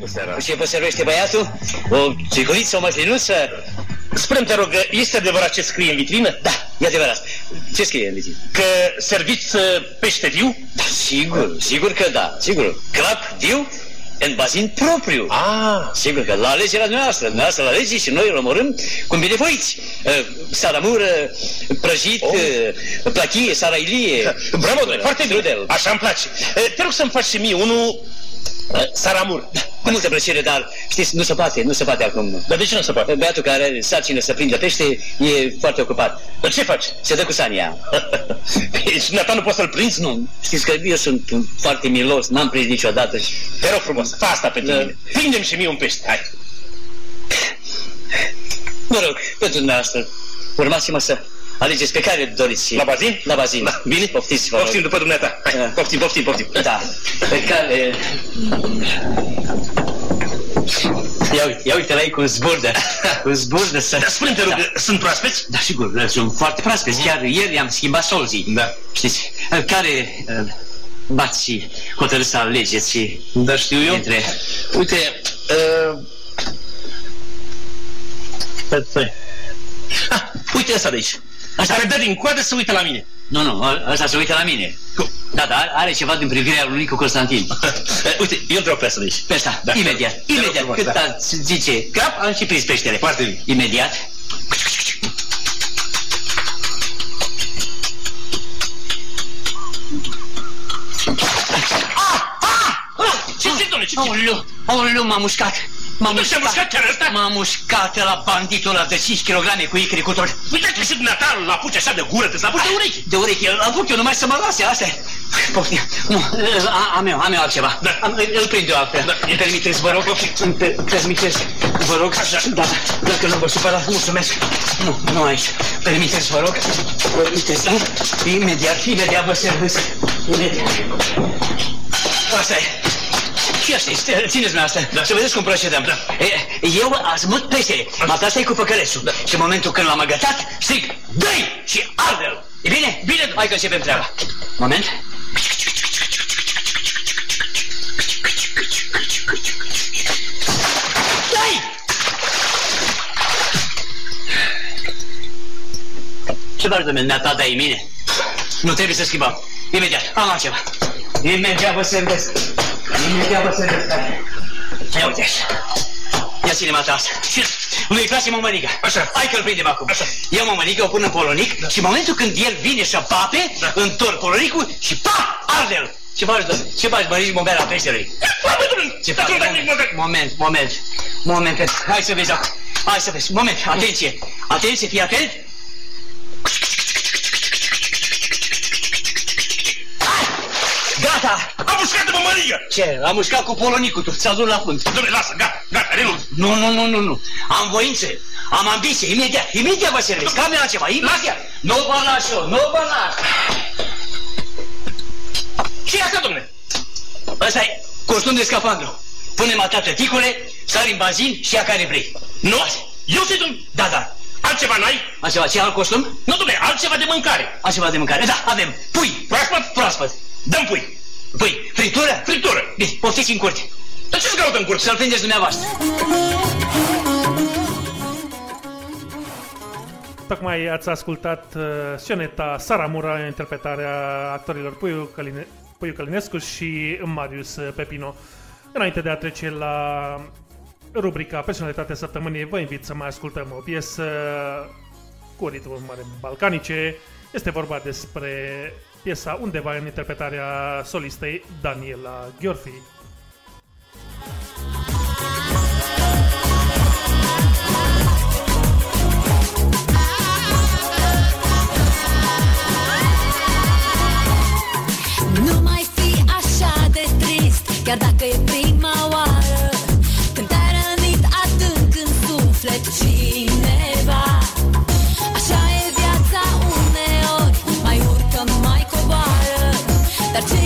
îmbătrâniți. Cu ce vă servește băiatul? O țiguriță, o măslinuță? Spune-mi, te rog, este adevărat ce scrie în vitrină? Da, e adevărat. Ce scrie în vitrină? Că serviți uh, pește viu? Da, sigur, sigur că da, sigur. Crap viu în bazin propriu. Ah, Sigur că la alegerea noastră, noastră la lege și noi îl omorâm cum binevoiți. Uh, salamură, prăjit, Oh. uh, plachie, sarailie. bravo, Sigur, foarte bine. strudel. Așa îmi place. Uh, Te rog să-mi faci și mie unul uh, saramur. Cu multă plăcere, dar știți, nu se poate, nu se poate acum. Dar de ce nu se poate? Băiatul care are sarcină să prindă pește e foarte ocupat. Dar ce faci? Se dă cu sania. Și dumneata nu poți să-l prinzi? Nu, știți că eu sunt foarte milos, n-am prins niciodată și... Te rog frumos, fă asta pentru Da. mine. Prinde-mi și mie un pește, hai. Mă rog, pentru dumneavoastră, urmați-mă să alegeți pe care doriți. La bazin? La bazin. Da, bine? Poftiți, vă rog. Poftim după dumneata. Hai, Da. poftim, poftim, poftim. Da, pe care... Ia uite, ia uite la ei cu zburdă, cu zburdă să... Dar spune-mi, te rog, Da. sunt proaspeți? Da, sigur, sunt foarte proaspeți. Chiar ieri am schimbat solzii. Da. Știți, care uh, bați hotărâți să alegeți și Da, știu eu. între... Uite, uh... Pe Ah, uite asta de aici. Asta- Care dă din coadă să uită la mine. Nu, nu, ă- ăsta se uită la mine. Cum? Da, dar are ceva din privirea lui Nicu Constantin. Uite, eu vreau pe asta de aici. Pe ăsta, Da. imediat, Te rog imediat, frumos, cât da. ați zice cap, am și prins peștele. Foarte bine. Imediat. Ce ce, domnule, ce Aoleu, aoleu, m-a mușcat. M-a Nu te-a mușcat chiar ăsta? M-a mușcat la banditul ăla de 5 kg cu icri cu tot. Uite că și dumneata îl apuci așa de gură, te să apuci de urechi. De urechi, îl apuc eu numai să mă lase, asta e. Poftim. Nu, a, am eu, am eu altceva. Da. Am, îl, îl prind eu altfel. Da. Îmi permiteți, vă rog? Îmi per, permiteți, vă rog? Așa. Da, dacă nu vă supărați, mulțumesc. Nu, nu aici. Permiteți, vă rog? Permiteți, da? Imediat, imediat vă servesc. Imediat. Asta e. Și asta este, țineți mi asta, da. să vedeți cum procedăm. Da. E, eu azmut peste, da. mă cu păcălețul. Da. Și în momentul când l-am agătat, strig, dă și arde-l. E bine? Bine. Hai că începem treaba. Moment. Dai! Ce faci, domnule, ne-a dat mine? Nu trebuie să schimbăm. Imediat, am altceva. Imediat vă servesc. Imediat vă servesc. Ia uite așa. Ia ține mata asta. Și lui îi place mămăliga. Așa. Hai că-l prindem acum. Așa. Ia mămăliga, o pun în polonic da. și în momentul când el vine și pape, da. întorc polonicul și pa, arde-l. Ce faci, domnule? Ce faci, măriți bombera peșterului? Ce faci? Moment, moment, moment. Moment, hai să vezi acum. Hai să vezi. Moment, atenție. Atenție, fii atent. Gata! Am mușcat de mămăligă! Ce? Am mușcat cu polonicul, tu ți-a la fund. Dom'le, lasă, gata, gata, renunț. Nu, nu, nu, nu, nu. Am voință, am ambiție, imediat, imediat vă servesc. Am la ceva, imediat. Nu vă las eu, nu vă las. Ce e asta, domnule? Ăsta e costum de scafandru. Punem atâta ticule, sari în bazin și ia care vrei. Nu? Eu sunt un... Da, da. Altceva n-ai? Altceva, ce alt costum? Nu, domnule, altceva de mâncare. Altceva de mâncare, da, avem. Pui. Proaspăt? Proaspăt. Dăm pui. Pui. Fritură? Fritură. Bine, poftiți în curte. Dar ce-ți caută în curte? Să-l prindeți dumneavoastră. Tocmai ați ascultat uh, sceneta Saramura, interpretarea actorilor Puiu, Căline, Puiu Călinescu și Marius Pepino. Înainte de a trece la rubrica Personalitatea Săptămânii, vă invit să mai ascultăm o piesă cu ritmuri mare balcanice. Este vorba despre piesa undeva în interpretarea solistei Daniela Gheorfi. Nu mai fi așa de trist Chiar dacă e prima oară Când te-ai rănit adânc în suflet cineva Dar ce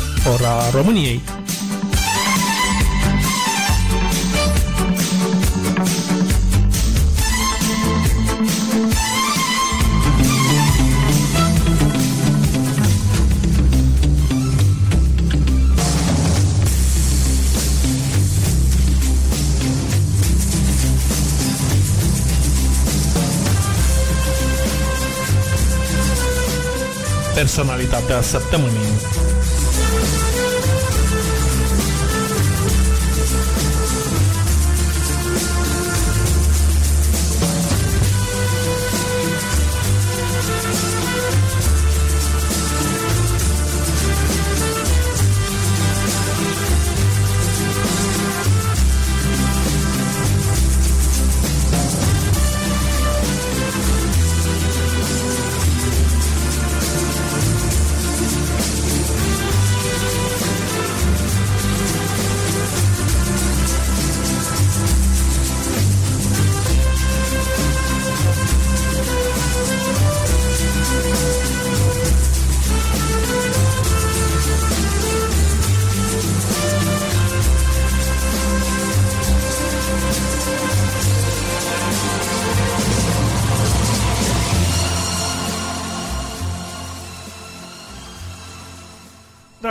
ora României. personalitatea săptămânii.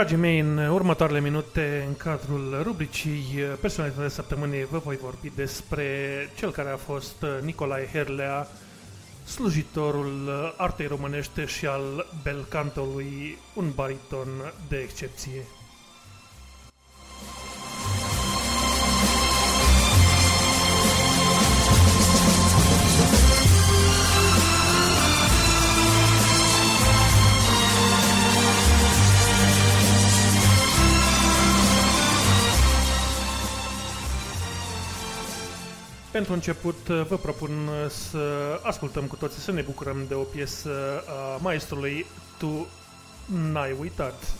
Dragii mei, în următoarele minute, în cadrul rubricii Personalitatea Săptămânii, vă voi vorbi despre cel care a fost Nicolae Herlea, slujitorul artei românește și al belcantului, un bariton de excepție. Pentru început, vă propun să ascultăm cu toții, să ne bucurăm de o piesă a maestrului Tu N-ai uitat.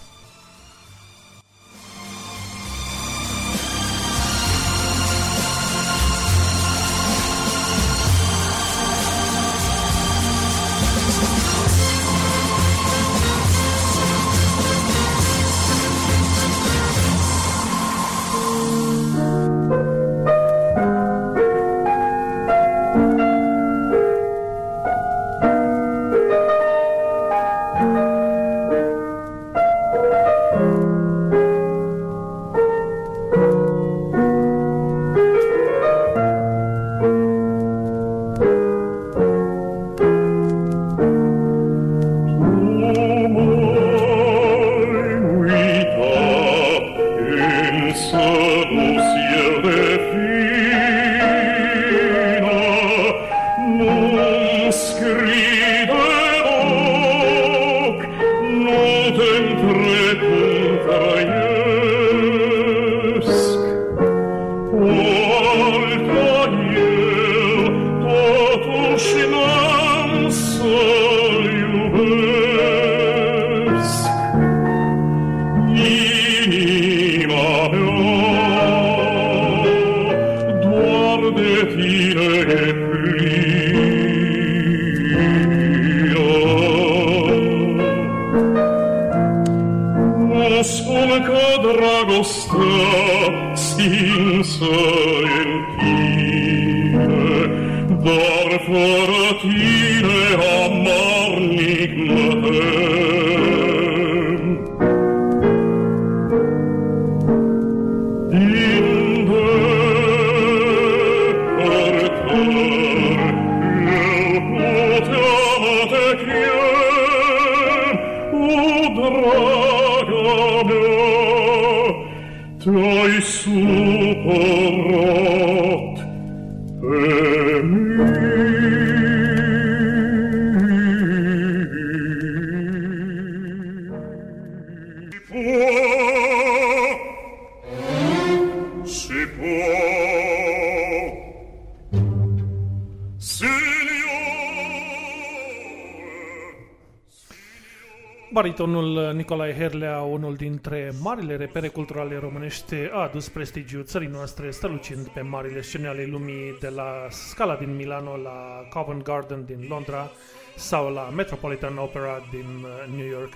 Dintre marile repere culturale românești, a adus prestigiul țării noastre, strălucind pe marile scene ale lumii, de la Scala din Milano la Covent Garden din Londra sau la Metropolitan Opera din uh, New York.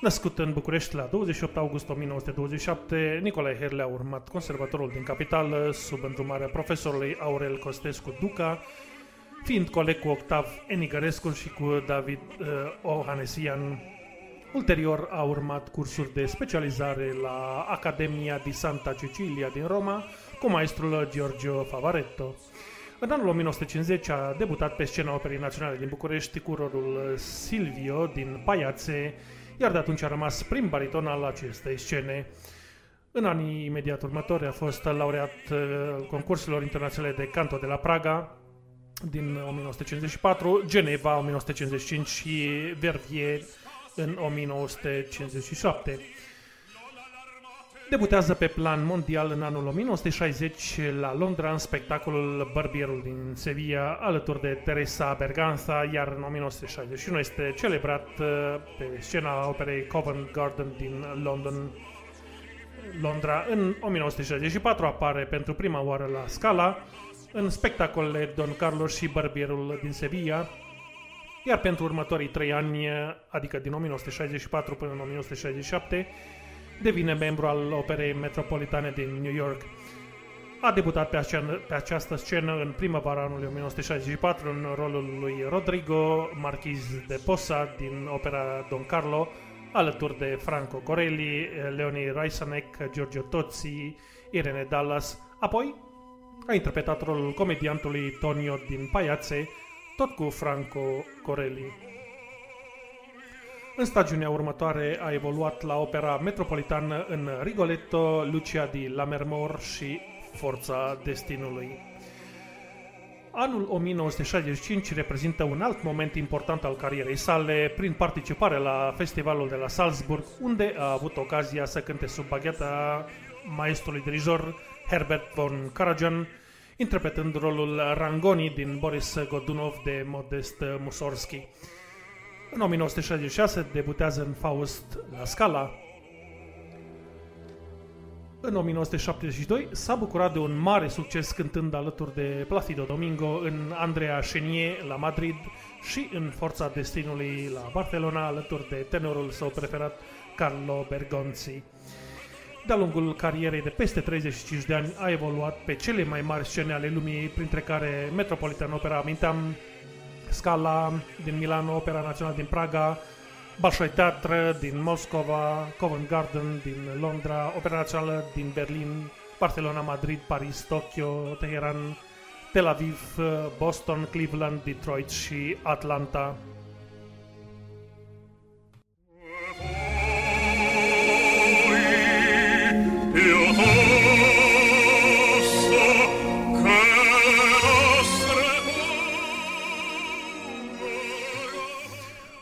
Născut în București la 28 august 1927, Nicolae Herle a urmat conservatorul din capitală sub îndrumarea profesorului Aurel Costescu Duca, fiind coleg cu Octav Enigărescu și cu David uh, Ohanesian. Ulterior a urmat cursuri de specializare la Academia di Santa Cecilia din Roma cu maestrul Giorgio Favaretto. În anul 1950 a debutat pe scena Operei Naționale din București cu rolul Silvio din Paiațe, iar de atunci a rămas prim bariton al acestei scene. În anii imediat următori a fost laureat uh, concursurilor internaționale de canto de la Praga din 1954, Geneva 1955 și Verviers în 1957. Debutează pe plan mondial în anul 1960 la Londra în spectacolul Barbierul din Sevilla alături de Teresa Berganza, iar în 1961 este celebrat uh, pe scena operei Covent Garden din London, Londra. În 1964 apare pentru prima oară la Scala în spectacolele Don Carlos și Barbierul din Sevilla, iar pentru următorii trei ani, adică din 1964 până în 1967, devine membru al Operei Metropolitane din New York. A debutat pe, acean, pe această scenă în primăvara anului 1964 în rolul lui Rodrigo Marchiz de Posa din opera Don Carlo, alături de Franco Corelli, Leonie Raisanek, Giorgio Tozzi, Irene Dallas. Apoi a interpretat rolul comediantului Tonio din Paiațe, tot cu Franco Corelli. În stagiunea următoare a evoluat la opera metropolitană în Rigoletto, Lucia di Lammermoor și Forța Destinului. Anul 1965 reprezintă un alt moment important al carierei sale prin participare la festivalul de la Salzburg, unde a avut ocazia să cânte sub bagheta maestrului dirijor Herbert von Karajan, interpretând rolul Rangoni din Boris Godunov de Modest Mussorgsky. În 1966 debutează în Faust la Scala. În 1972 s-a bucurat de un mare succes cântând alături de Placido Domingo în Andrea Chenier la Madrid și în Forța Destinului la Barcelona alături de tenorul său preferat Carlo Bergonzi. De-a lungul carierei de peste 35 de ani a evoluat pe cele mai mari scene ale lumii, printre care Metropolitan Opera, aminteam, Scala din Milano, Opera Națională din Praga, Bolshoi Teatră din Moscova, Covent Garden din Londra, Opera Națională din Berlin, Barcelona, Madrid, Paris, Tokyo, Teheran, Tel Aviv, Boston, Cleveland, Detroit și Atlanta. Cu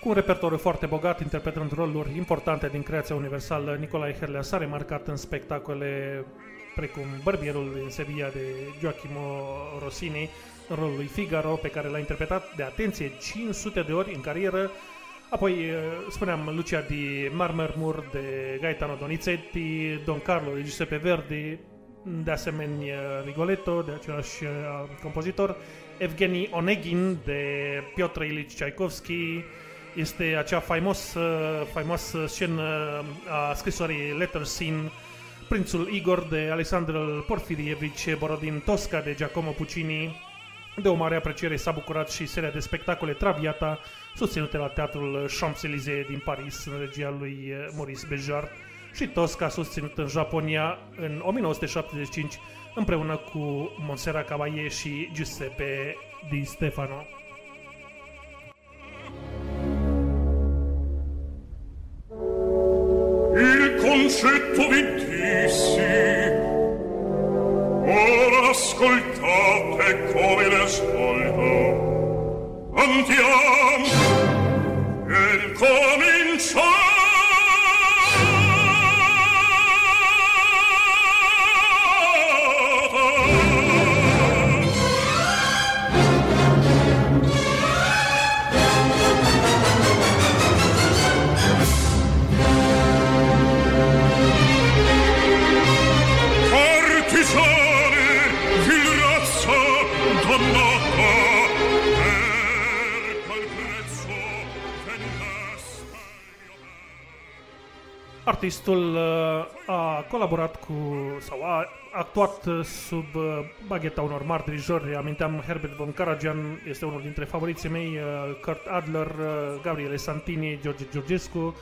un repertoriu foarte bogat, interpretând roluri importante din creația universală, Nicolae Herlea s-a remarcat în spectacole precum Bărbierul din Sevilla de Gioachimo Rossini, rolul lui Figaro, pe care l-a interpretat de atenție 500 de ori în carieră, Apoi, eh, spuneam, Lucia di Marmermur de Gaetano Donizetti, Don Carlo de Giuseppe Verdi, de asemenea Rigoletto, de același eh, compozitor, Evgeni Onegin de Piotr Ilich Tchaikovsky, este acea faimos, faimoasă scenă a scrisorii Letter Scene, Prințul Igor de Alexandru Porfirievici Borodin Tosca de Giacomo Puccini. De o mare apreciere s-a bucurat și seria de spectacole Traviata, susținute la Teatrul Champs-Élysées din Paris, în regia lui Maurice Béjart, și Tosca susținut în Japonia în 1975 împreună cu Monserrat Caballé și Giuseppe Di Stefano. il concetto vi dissi ora ascoltate come l'ascolto andiamo. E cominciamo Artistul uh, a colaborat cu, sau a actuat uh, sub uh, bagheta unor mari dirijori. Aminteam Herbert von Karajan, este unul dintre favoriții mei, uh, Kurt Adler, uh, Gabriele Santini, George Georgescu,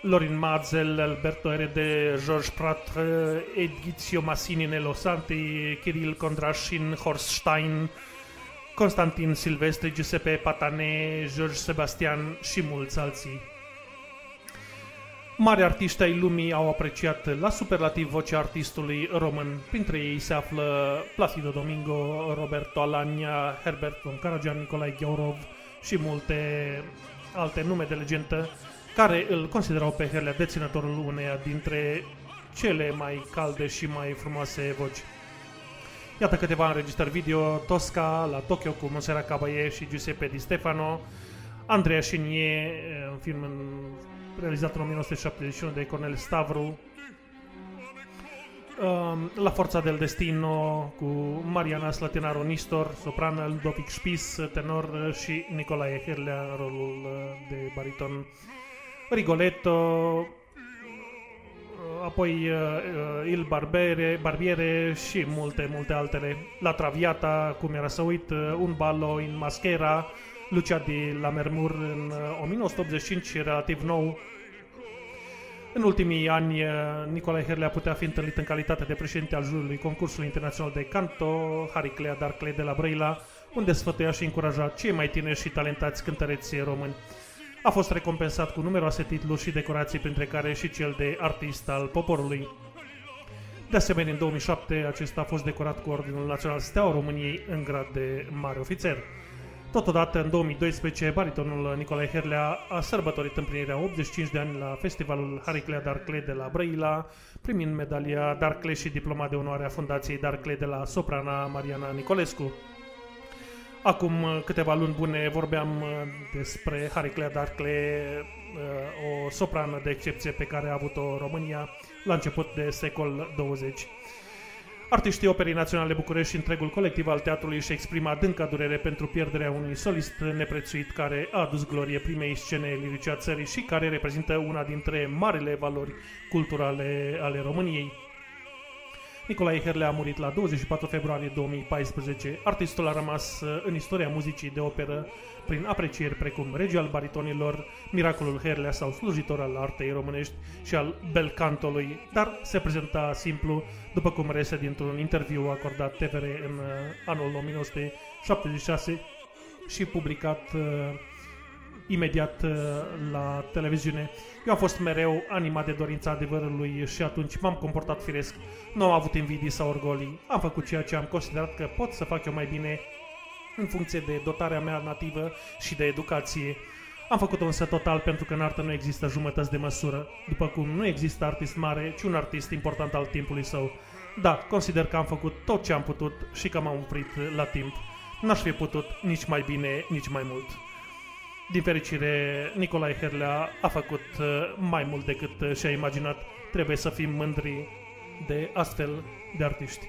Lorin Mazel, Alberto Erede, George Prat, uh, Edizio Massini, Nelo Santi, Kirill Kondrashin, Horst Stein, Constantin Silvestri, Giuseppe Patane, George Sebastian și mulți alții. Mari artiști ai lumii au apreciat la superlativ vocea artistului român. Printre ei se află Placido Domingo, Roberto Alania, Herbert von Karajan, Nicolae Gheorov și multe alte nume de legendă care îl considerau pe Herlea deținătorul uneia dintre cele mai calde și mai frumoase voci. Iată câteva înregistrări video, Tosca la Tokyo cu Monserrat Caballé și Giuseppe Di Stefano, Andrea Chenier, un film în realizat în 1971 de Cornel Stavru, um, La Forța del Destino cu Mariana Slatinaro Nistor, soprană, Ludovic Spis, tenor și Nicolae Herlea, rolul uh, de bariton. Rigoletto, uh, apoi uh, uh, Il Barbere, Barbiere și multe, multe altele. La Traviata, cum era să uit, uh, Un ballo in maschera, Lucia di la Mermur în uh, 1985, relativ nou. În ultimii ani, uh, Nicolae Herlea putea fi întâlnit în calitate de președinte al jurului concursului internațional de canto, Hariclea Darclay de la Brăila, unde sfătuia și încuraja cei mai tineri și talentați cântăreți români. A fost recompensat cu numeroase titluri și decorații, printre care și cel de artist al poporului. De asemenea, în 2007, acesta a fost decorat cu Ordinul Național Steaua României în grad de mare ofițer. Totodată, în 2012, baritonul Nicolae Herlea a sărbătorit împlinirea 85 de ani la festivalul Hariclea Darcle de la Brăila, primind medalia Darcle și diploma de onoare a Fundației Darcle de la soprana Mariana Nicolescu. Acum uh, câteva luni bune vorbeam uh, despre Hariclea Darcle, uh, o soprană de excepție pe care a avut-o România la început de secol 20. Artiștii Operii Naționale București și întregul colectiv al teatrului își exprimă adânca durere pentru pierderea unui solist neprețuit care a adus glorie primei scene lirice a țării și care reprezintă una dintre marile valori culturale ale României. Nicolae Herle a murit la 24 februarie 2014. Artistul a rămas uh, în istoria muzicii de operă prin aprecieri precum Regi al baritonilor, Miracolul Herlea sau slujitor al artei românești și al belcantului, dar se prezenta simplu, după cum rese dintr-un interviu acordat TVR în uh, anul 1976 și publicat uh, imediat uh, la televiziune. Eu am fost mereu animat de dorința adevărului și atunci m-am comportat firesc. Nu am avut invidii sau orgolii. Am făcut ceea ce am considerat că pot să fac eu mai bine în funcție de dotarea mea nativă și de educație. Am făcut-o însă total pentru că în artă nu există jumătăți de măsură, după cum nu există artist mare, ci un artist important al timpului său. Da, consider că am făcut tot ce am putut și că m-am oprit la timp. N-aș fi putut nici mai bine, nici mai mult. Din fericire, Nicolae Herlea a făcut uh, mai mult decât uh, și-a imaginat. Trebuie să fim mândri de astfel de artiști.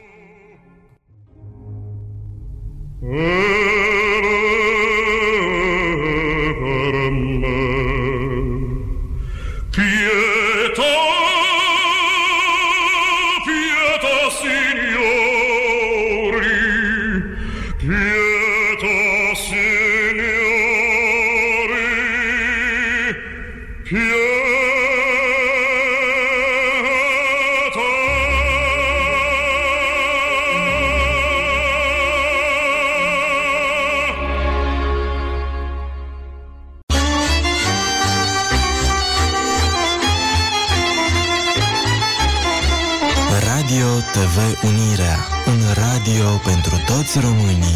Pietà, toți românii.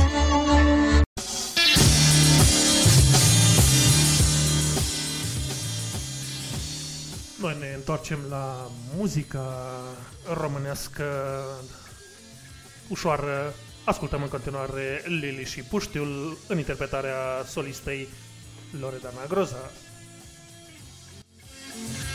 Noi ne întoarcem la muzica românească ușoară. Ascultăm în continuare Lili și Puștiul în interpretarea solistei Loredana Groza. Știi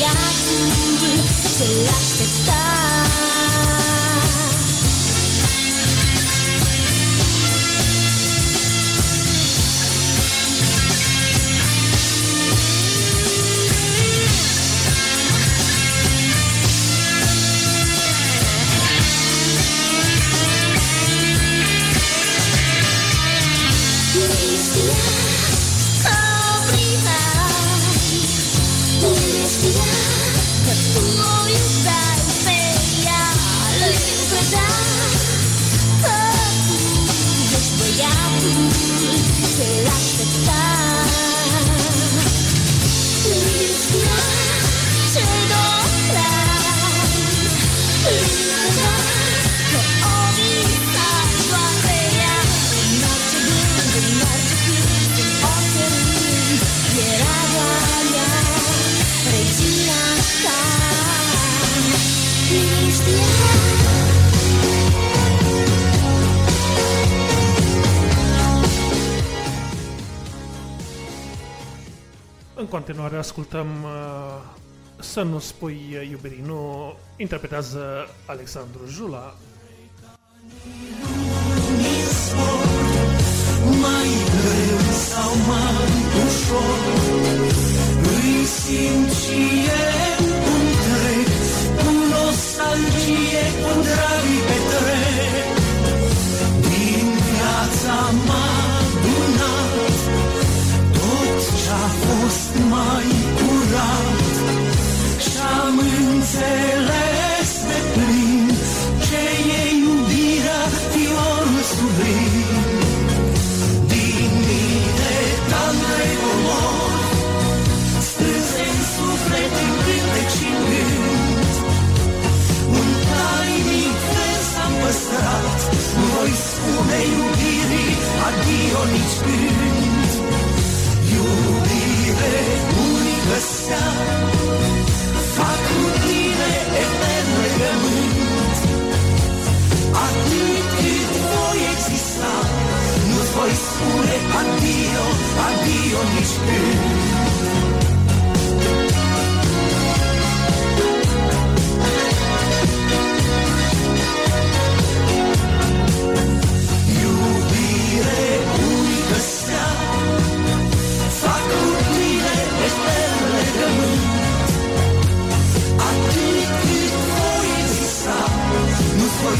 ești băiatul ce-l aștepta Liniștea ascultăm uh, Să nu spui uh, iubirii nu interpretează Alexandru Jula. Mai greu sau mai ușor Îi simt și eu întreg Cu nostalgie, cu drag îi fost mai curat Și-am înțeles de plin Ce e iubirea, fiorul sublim. Din mine tandre omor Strânse în suflet, în cântec și în gând Un tainic vers am păstrat Nu voi spune iubirii adio nici când. Iubire unică seară Fac cu tine etern legământ Atât cât voi exista Nu voi spune adio, adio nici când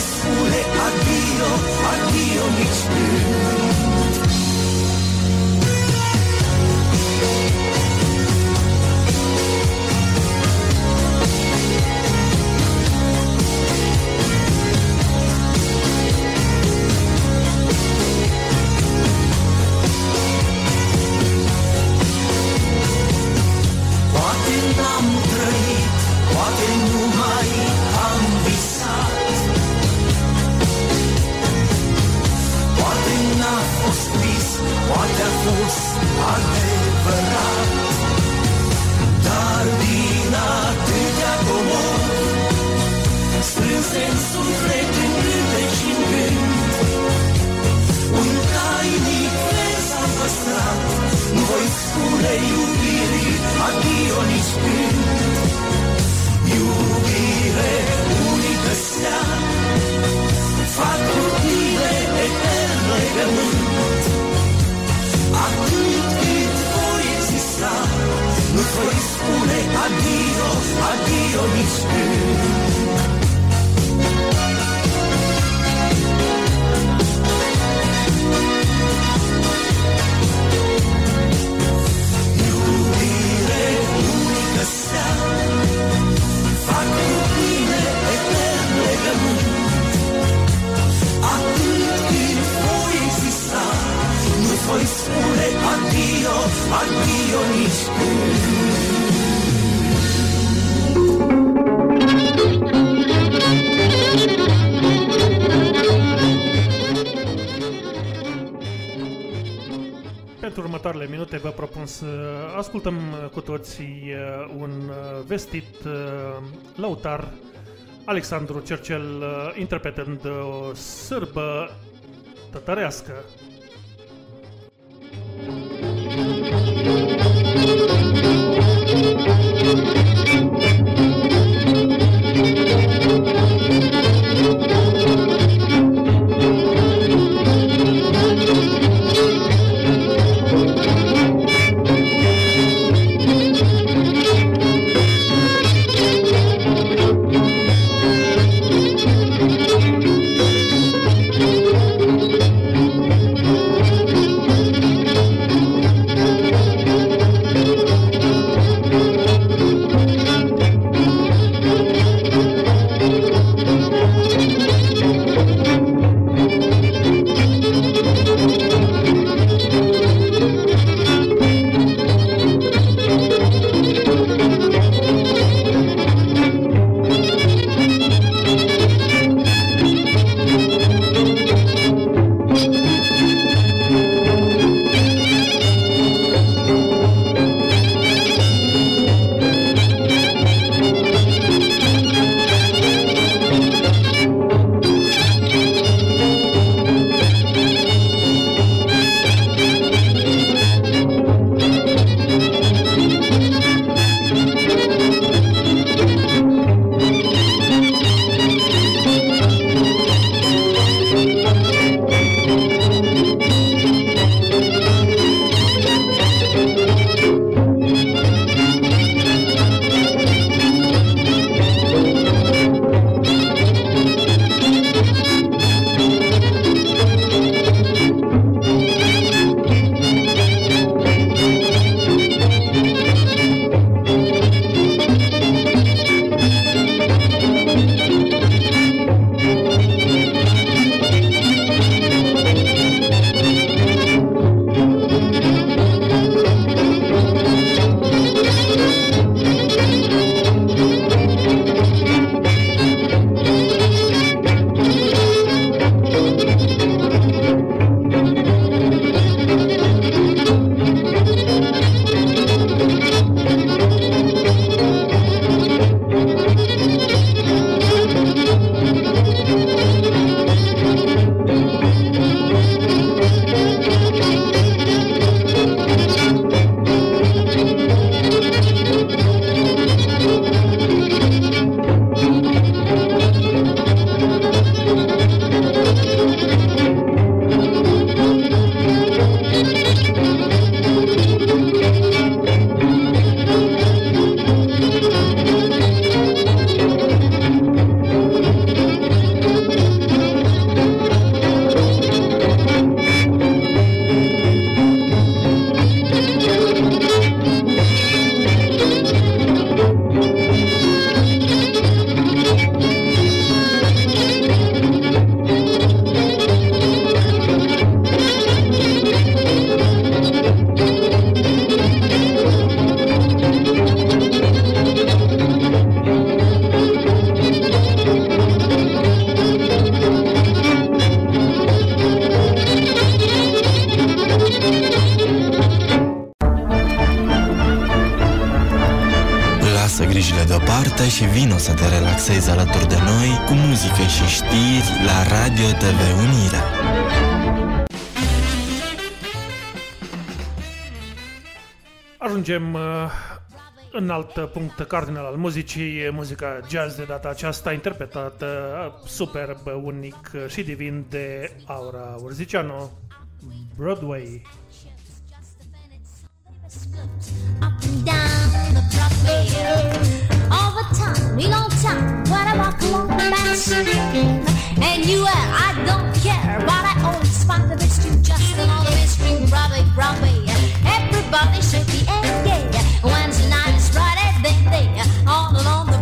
spune adio, adio nici când Poate n-am trăit, poate nu mai n-a fost vis, poate a fost adevărat. Dar din atâtea comori Strânse în suflet, în cântec și în gând Un tainic vers am păstrat. Nu voi spune iubirii adio nici când. Iubire unică seară your history. Să ascultăm cu toții uh, un uh, vestit uh, lăutar, Alexandru Cercel, uh, interpretând o sârbă tătărească. Lasă Ajungem uh, în alt punct cardinal al muzicii, muzica jazz de data aceasta interpretată uh, superb, unic și divin de Aura Urziciano, Broadway. down the Broadway. All the time, real old time, when I walk along the back street. And you and I don't care, but I always find the best you just along the string, Broadway, Broadway. Everybody should be eh, yeah. Wednesday night is Friday, then they uh, all along the.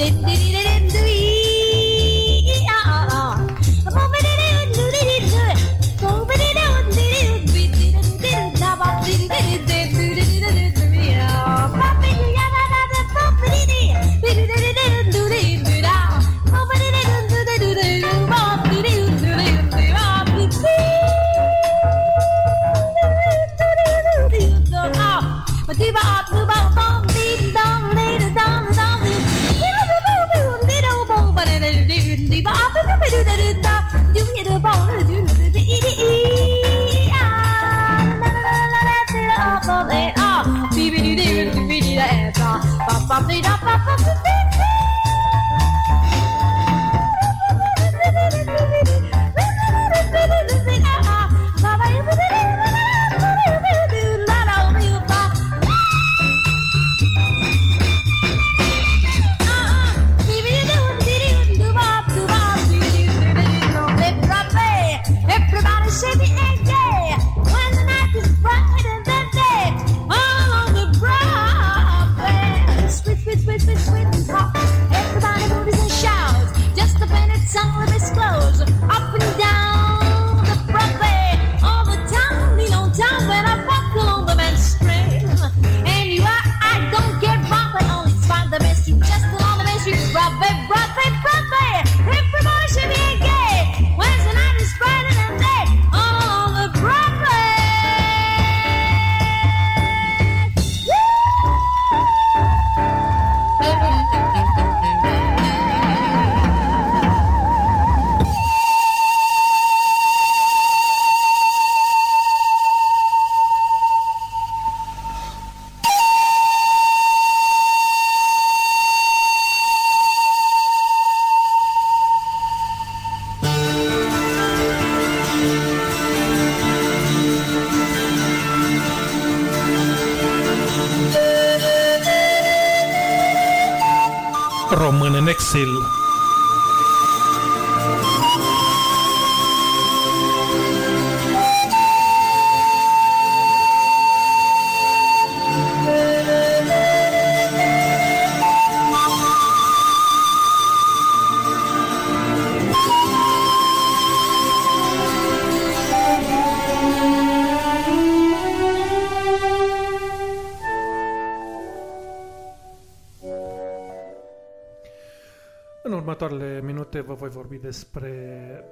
Everybody Român în exil. Voi vorbi despre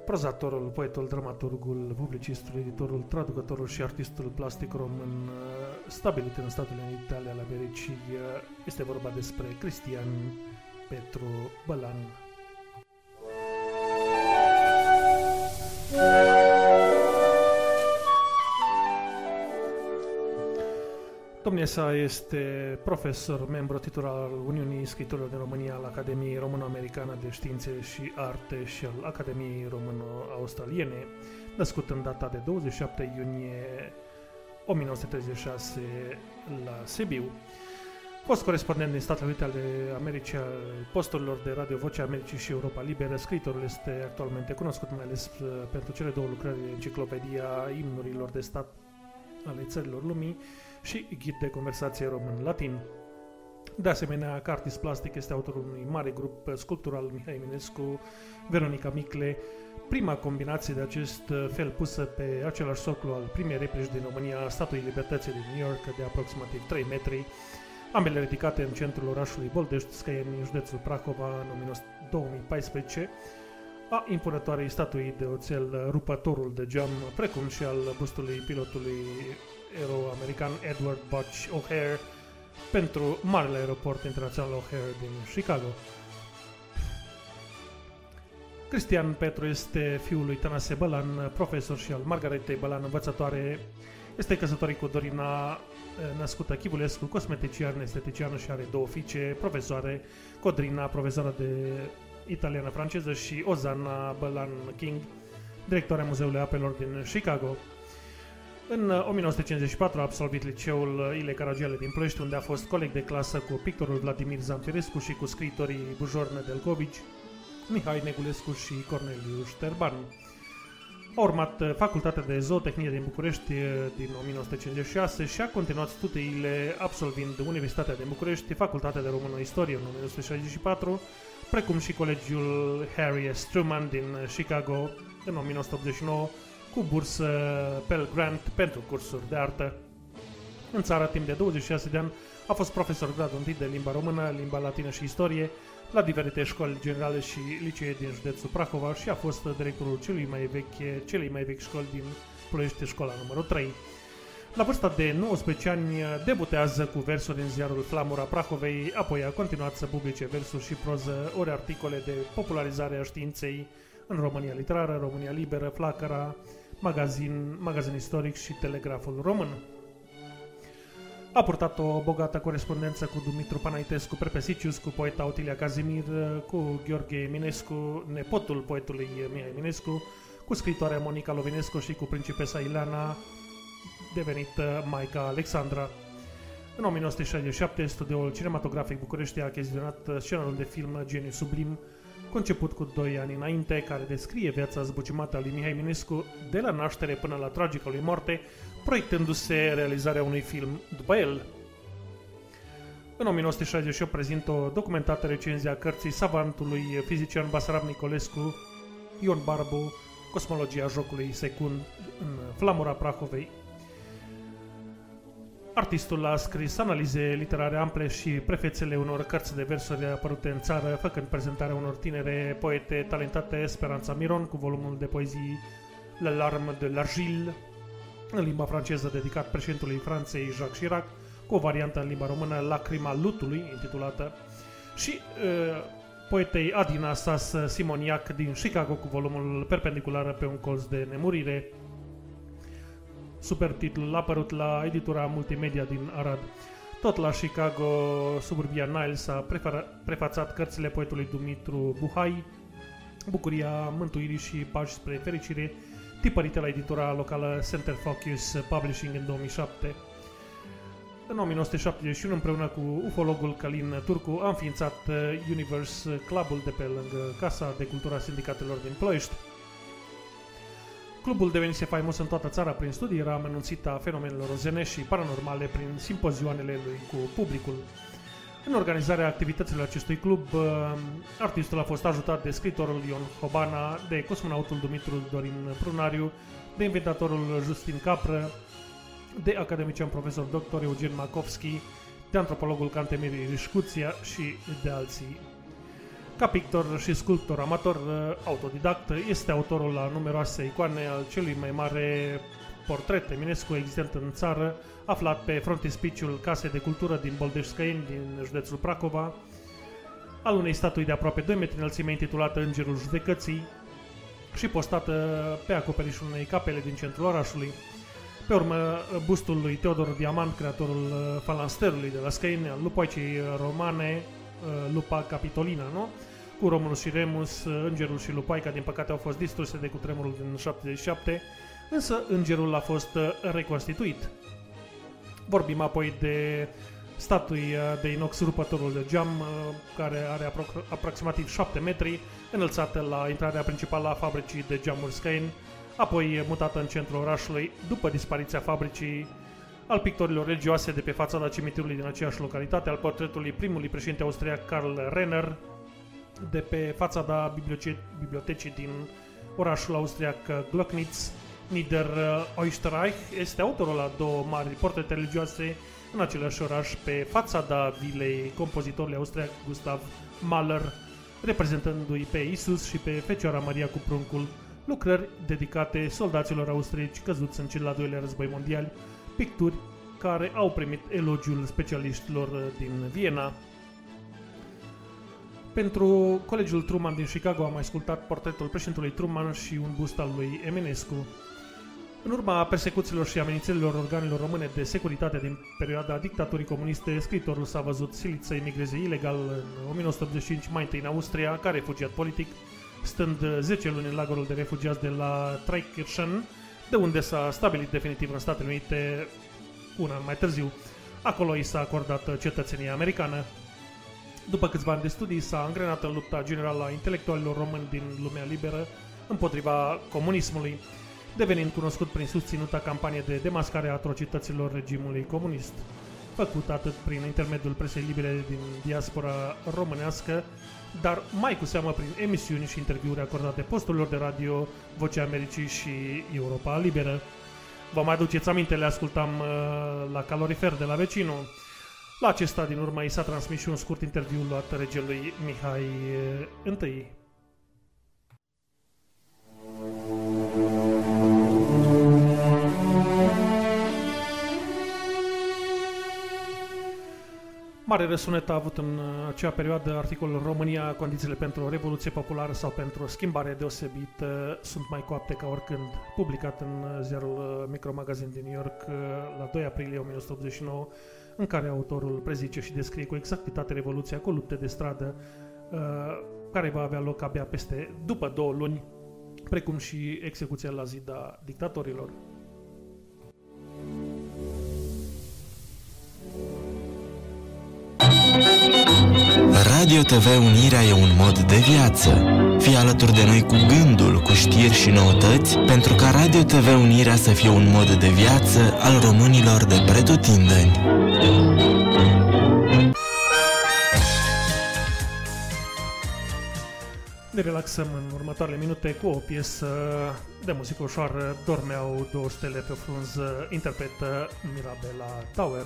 prozatorul, poetul, dramaturgul, publicistul, editorul, traducătorul și artistul plastic român uh, stabilit în Statele Unite ale Americii. Uh, Este vorba despre Cristian Petru Bălan. Domnia sa este profesor, membru titular al Uniunii Scritorilor din România al Academiei Româno-Americană de Științe și Arte și al Academiei Româno-Australiene, născut în data de 27 iunie 1936 la Sibiu. Fost corespondent din Statele Unite ale Americii al posturilor de Radio Vocea Americii și Europa Liberă, scriitorul este actualmente cunoscut mai ales uh, pentru cele două lucrări Enciclopedia imnurilor de stat ale țărilor lumii și ghid de conversație român-latin. De asemenea, ca artist plastic este autorul unui mare grup sculptural Mihai Eminescu, Veronica Micle, prima combinație de acest fel pusă pe același soclu al primei replici din România, statuii Libertății din New York de aproximativ 3 metri, ambele ridicate în centrul orașului Boldești, în județul Prahova în 2014, a impunătoarei statui de oțel Rupătorul de Geam, precum și al bustului pilotului aero-american Edward Butch O'Hare pentru Marele Aeroport Internațional O'Hare din Chicago. Cristian Petru este fiul lui Tănase Bălan, profesor și al Margaretei Bălan, învățătoare. Este căsătorit cu Dorina, eh, născută Chivulescu, cosmetician, esteticiană și are două fiice, profesoare, Codrina, profesoară de italiană-franceză și Ozana Bălan King, directoarea Muzeului Apelor din Chicago. În uh, 1954 a absolvit liceul Ile Caragiale din Ploiești, unde a fost coleg de clasă cu pictorul Vladimir Zamfirescu și cu scriitorii Bujor Nedelcovici, Mihai Negulescu și Corneliu Șterban. A urmat uh, facultatea de zootehnie din București uh, din 1956 și a continuat studiile absolvind Universitatea din București, Facultatea de Română Istorie în 1964, precum și Colegiul Harry S. Truman din Chicago în 1989, cu bursă Pell Grant pentru cursuri de artă. În țară, timp de 26 de ani, a fost profesor gradul 1 de limba română, limba latină și istorie la diferite școli generale și licee din județul Prahova și a fost directorul celui mai vechi, celei mai vechi școli din Ploiești, școala numărul 3. La vârsta de 19 ani debutează cu versuri în ziarul Flamura Prahovei, apoi a continuat să publice versuri și proză, ori articole de popularizare a științei în România Literară, România Liberă, Flacăra, magazin, magazin istoric și Telegraful Român. A purtat o bogată corespondență cu Dumitru Panaitescu Prepesicius, cu poeta Otilia Cazimir, cu Gheorghe Eminescu, nepotul poetului Mihai Eminescu, cu scritoarea Monica Lovinescu și cu principesa Ileana, devenită Maica Alexandra. În 1967, studioul cinematografic București a achiziționat scenarul de film Geniu Sublim, conceput cu 2 ani înainte, care descrie viața zbucimată a lui Mihai Eminescu de la naștere până la tragica lui moarte, proiectându-se realizarea unui film după el. În 1968 prezintă o documentată recenzie a cărții savantului fizician Basarab Nicolescu, Ion Barbu, Cosmologia jocului secund în Flamura Prahovei. Artistul a scris analize literare ample și prefețele unor cărți de versuri apărute în țară, făcând prezentarea unor tinere poete talentate Speranța Miron cu volumul de poezii La Larme de l'Argile, în limba franceză dedicat președintului Franței Jacques Chirac, cu o variantă în limba română Lacrima Lutului, intitulată, și uh, poetei Adina Sas Simoniac din Chicago cu volumul perpendicular pe un colț de nemurire, supertitlul a apărut la editura multimedia din Arad. Tot la Chicago, Suburbia Niles a prefațat cărțile poetului Dumitru Buhai, Bucuria Mântuirii și Pași spre fericire, tipărite la editura locală Center Focus Publishing în 2007. În 1971, împreună cu ufologul Călin Turcu, a înființat Universe Clubul de pe lângă Casa de Cultura Sindicatelor din Ploiești. Clubul devenise faimos în toată țara prin studii, era amenunțit a fenomenelor rozene și paranormale prin simpozioanele lui cu publicul. În organizarea activităților acestui club, uh, artistul a fost ajutat de scritorul Ion Hobana, de cosmonautul Dumitru Dorin Prunariu, de inventatorul Justin Capră, de academician profesor dr. Eugen Makovski, de antropologul Cantemir Rișcuția și de alții. Ca pictor și sculptor amator uh, autodidact, este autorul la numeroase icoane al celui mai mare portret Eminescu existent în țară, aflat pe frontispiciul Casei de Cultură din Boldeșcăini, din județul Pracova, al unei statui de aproape 2 metri înălțime intitulată Îngerul Judecății și postată pe acoperișul unei capele din centrul orașului. Pe urmă, bustul lui Teodor Diamant, creatorul uh, falansterului de la Scăini, al lupoicii romane, uh, Lupa Capitolina, nu? Cu Romulus și Remus, Îngerul și Lupaica, din păcate, au fost distruse de cutremurul din 77, însă Îngerul a fost uh, reconstituit. Vorbim apoi de statuia de inox rupătorul de geam, uh, care are apro- aproximativ 7 metri, înălțată la intrarea principală a fabricii de geamuri Scain, apoi mutată în centrul orașului după dispariția fabricii al pictorilor religioase de pe fațada cimitirului din aceeași localitate, al portretului primului președinte austriac Karl Renner, de pe fațada bibliotecii din orașul austriac Glocknitz, Nieder Österreich, este autorul la două mari portrete religioase în același oraș pe fațada vilei compozitorului austriac Gustav Mahler, reprezentându-i pe Isus și pe Fecioara Maria cu pruncul, lucrări dedicate soldaților austrieci căzuți în cel al doilea război mondial, picturi care au primit elogiul specialiștilor din Viena. Pentru colegiul Truman din Chicago am ascultat portretul președintelui Truman și un bust al lui Eminescu. În urma persecuțiilor și amenințărilor organelor române de securitate din perioada dictaturii comuniste, scritorul s-a văzut silit să emigreze ilegal în 1985 mai întâi în Austria, ca refugiat politic, stând 10 luni în lagărul de refugiați de la Traikirchen, de unde s-a stabilit definitiv în Statele Unite un an mai târziu. Acolo i s-a acordat cetățenia americană. După câțiva ani de studii, s-a angrenat în lupta generală a intelectualilor români din lumea liberă împotriva comunismului, devenind cunoscut prin susținuta campanie de demascare a atrocităților regimului comunist, făcut atât prin intermediul presei libere din diaspora românească, dar mai cu seamă prin emisiuni și interviuri acordate posturilor de radio Vocea Americii și Europa Liberă. Vă mai aduceți aminte, le ascultam uh, la calorifer de la vecinul. La acesta, din urmă, i s-a transmis și un scurt interviu luat regelui Mihai I. Mare răsunet a avut în uh, acea perioadă articolul România, condițiile pentru o revoluție populară sau pentru o schimbare deosebită sunt mai coapte ca oricând, publicat în uh, ziarul uh, Micromagazin din New York la 2 aprilie 1989, în care autorul prezice și descrie cu exactitate revoluția cu lupte de stradă, care va avea loc abia peste după două luni, precum și execuția la zi a dictatorilor. Radio TV Unirea e un mod de viață. Fii alături de noi cu gândul, cu știri și noutăți, pentru ca Radio TV Unirea să fie un mod de viață al românilor de pretutindeni. Ne relaxăm în următoarele minute cu o piesă de muzică ușoară, Dormeau două stele pe frunză, interpretă Mirabela Tower.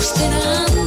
din nou speranța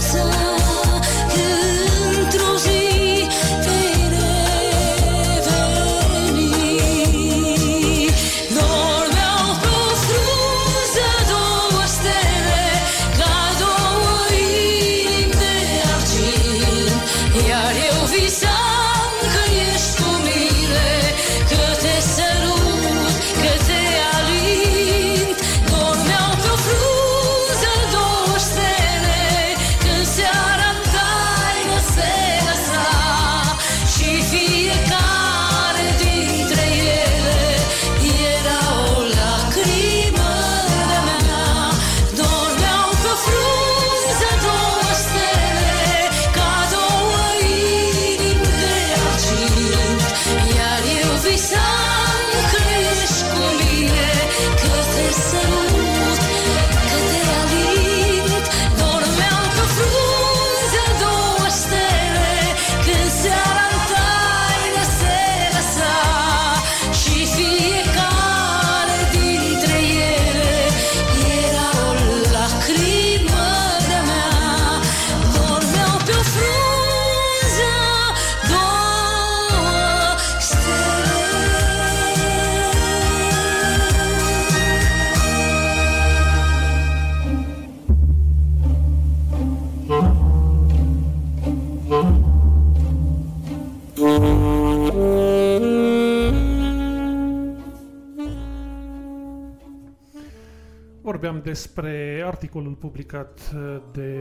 despre articolul publicat uh, de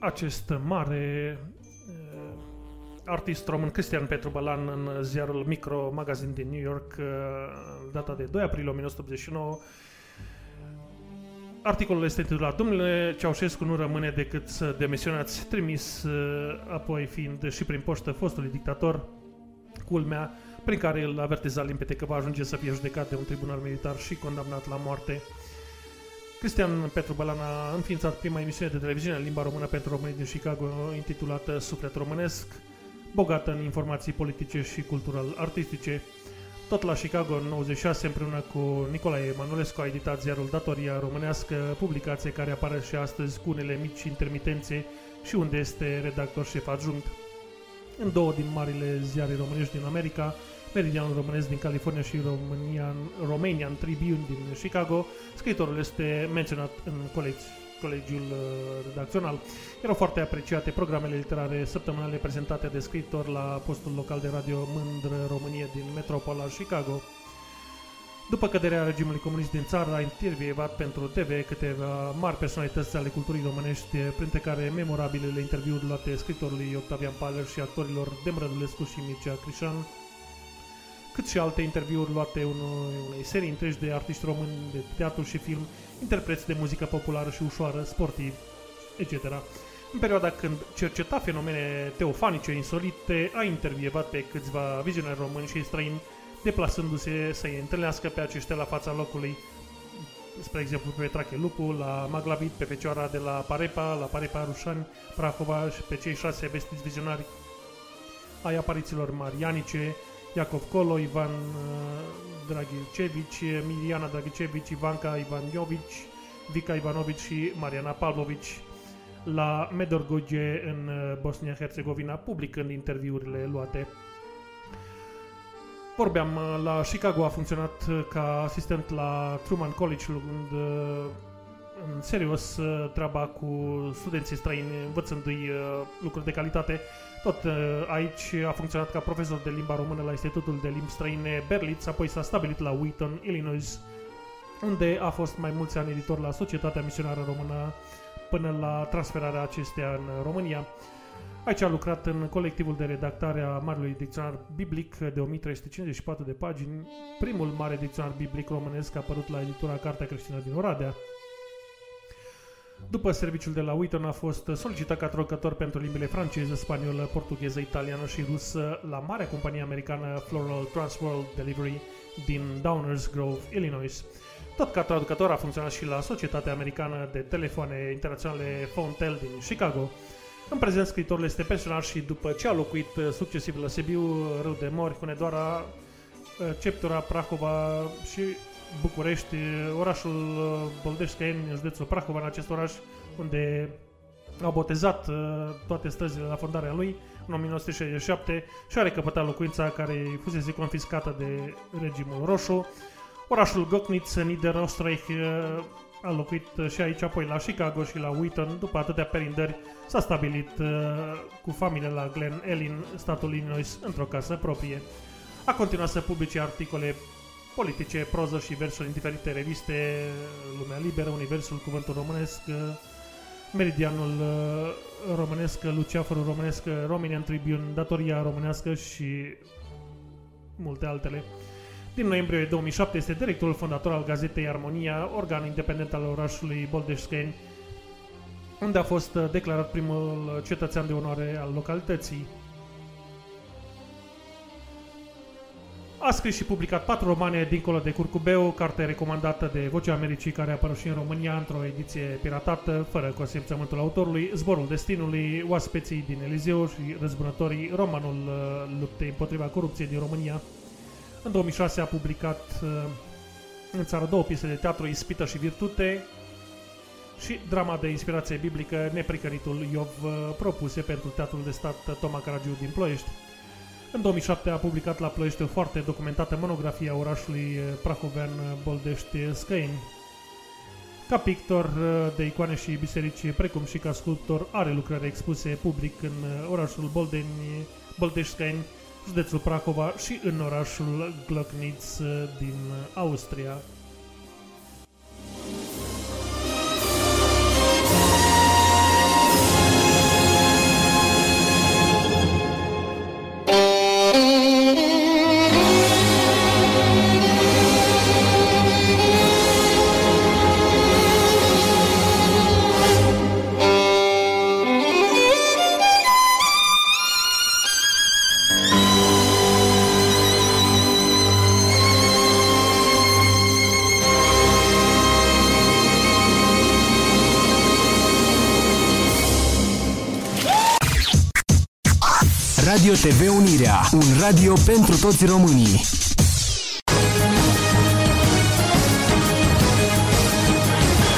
acest mare uh, artist român Cristian Petru Bălan în ziarul Micro Magazin din New York, uh, data de 2 aprilie 1989. Articolul este intitulat Domnule Ceaușescu nu rămâne decât să demisionați, trimis uh, apoi fiind și prin poștă fostului dictator, culmea, prin care îl avertiza limpede că va ajunge să fie judecat de un tribunal militar și condamnat la moarte. Cristian Petru Bălan a înființat prima emisiune de televiziune în limba română pentru românii din Chicago, intitulată Suflet Românesc, bogată în informații politice și cultural-artistice. Tot la Chicago, în 96, împreună cu Nicolae Emanuelescu, a editat ziarul Datoria Românească, publicație care apare și astăzi cu unele mici intermitențe și unde este redactor șef adjunct. În două din marile ziare românești din America, Meridianul Românesc din California și Romanian, Romanian Tribune din Chicago, scriitorul este menționat în colegi, colegiul uh, redacțional. Erau foarte apreciate programele literare săptămânale prezentate de scriitor la postul local de radio Mândră Românie din metropola Chicago. După căderea regimului comunist din țară, a intervievat pentru TV câteva mari personalități ale culturii românești, printre care memorabilele interviuri luate scritorului Octavian Paler și actorilor Dem Rădulescu și Mircea Crișan, cât și alte interviuri luate unui, unei serii întregi de artiști români de teatru și film, interpreți de muzică populară și ușoară, sportiv, etc. În perioada când cerceta fenomene teofanice insolite, a intervievat pe câțiva vizionari români și străini, deplasându-se să-i întâlnească pe aceștia la fața locului, spre exemplu pe Trache Lupu, la Maglavit, pe Fecioara de la Parepa, la Parepa Rușani, Prahovaș și pe cei șase vestiți vizionari ai aparițiilor marianice, Iacov Colo, Ivan uh, Draghicevici, Miliana Draghicevici, Ivanka Ivaniovici, Vika Ivanovici și Mariana Pavlovici la Medorgoge în uh, Bosnia-Herzegovina, publicând interviurile luate. Vorbeam, uh, la Chicago a funcționat uh, ca asistent la Truman College, luând uh, în serios uh, treaba cu studenții străini, învățându-i uh, lucruri de calitate. Tot uh, aici a funcționat ca profesor de limba română la Institutul de Limbi Străine Berlitz, apoi s-a stabilit la Wheaton, Illinois, unde a fost mai mulți ani editor la Societatea Misionară Română până la transferarea acesteia în România. Aici a lucrat în colectivul de redactare a Marelui Dicționar Biblic de 1354 de pagini, primul mare dicționar biblic românesc apărut la editura Cartea Creștină din Oradea. După serviciul de la Wheaton a fost solicitat ca traducător pentru limbile franceză, spaniolă, portugheză, italiană și rusă la marea companie americană Floral Transworld Delivery din Downers Grove, Illinois. Tot ca traducător a funcționat și la Societatea Americană de Telefoane Internaționale Fontel din Chicago. În prezent, scriitorul este pensionar și după ce a locuit uh, succesiv la Sibiu, Râu de Mori, Hunedoara, uh, Ceptura, Prahova și București, uh, orașul uh, Boldești-Scăieni, județul Prahova, în acest oraș unde a botezat uh, toate străzile la fondarea lui în 1967 și a recăpătat locuința care îi fusese confiscată de regimul roșu. Orașul Gocnitz, Niederösterreich, uh, a locuit uh, și aici, apoi la Chicago și la Wheaton. După atâtea perindări, s-a stabilit uh, cu familie la Glen Ellyn, statul Illinois, într-o casă proprie. A continuat să publice articole politice, proză și versuri în diferite reviste, Lumea Liberă, Universul, Cuvântul Românesc, uh, Meridianul uh, Românesc, Luceafărul Românesc, Romanian Tribune, Datoria Românească și multe altele. Din noiembrie 2007 este directorul fondator al gazetei Armonia, organ independent al orașului Boldeșceni, unde a fost uh, declarat primul cetățean de onoare al localității. A scris și publicat patru romane dincolo de Curcubeu, carte recomandată de Vocea Americii care a apărut și în România într-o ediție piratată, fără consimțământul autorului, Zborul Destinului, Oaspeții din Elizeu și Răzbunătorii, romanul uh, luptei împotriva corupției din România. În 2006 a publicat uh, în țară două piese de teatru, Ispită și Virtute, și drama de inspirație biblică Nepricăritul Iov uh, propuse pentru Teatrul de Stat Toma Caragiu din Ploiești. În 2007 a publicat la Ploiești o foarte documentată monografie a orașului eh, prahovean Boldești Scăini. Ca pictor eh, de icoane și biserici, precum și ca sculptor, are lucrări expuse public în eh, orașul Boldeni, Boldești Scăini, județul Prahova și în orașul Glocnitz din Austria. Mm-hmm. Radio TV Unirea, un radio pentru toți românii.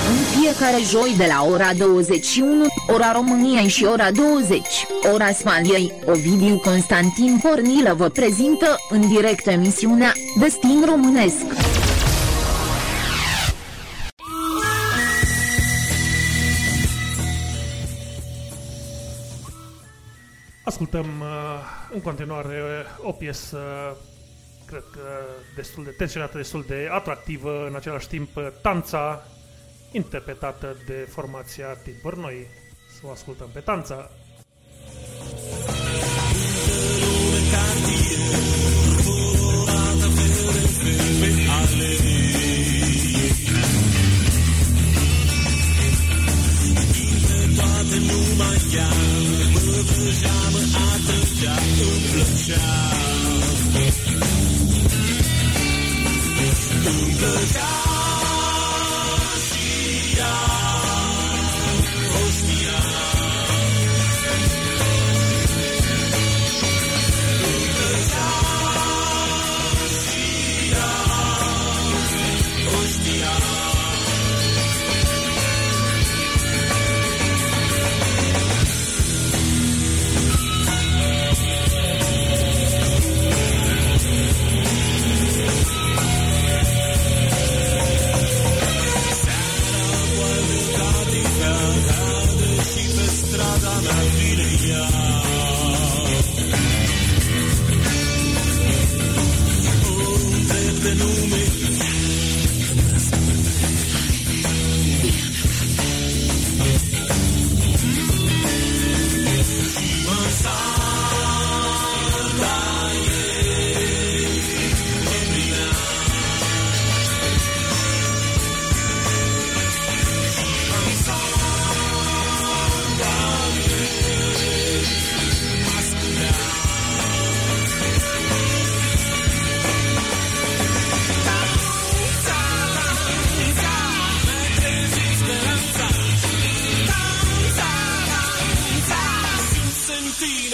În fiecare joi de la ora 21, ora României și ora 20, ora Spaniei, Ovidiu Constantin Pornilă vă prezintă în direct emisiunea Destin Românesc. Ascultăm uh, în continuare uh, o piesă, cred că destul de tensionată, destul de atractivă, în același timp uh, Tanța, interpretată de formația Tipuri Noi. Să o ascultăm pe Tanța. Toată lumea ea Mă vârjea, mă atrăgea, îmi plăcea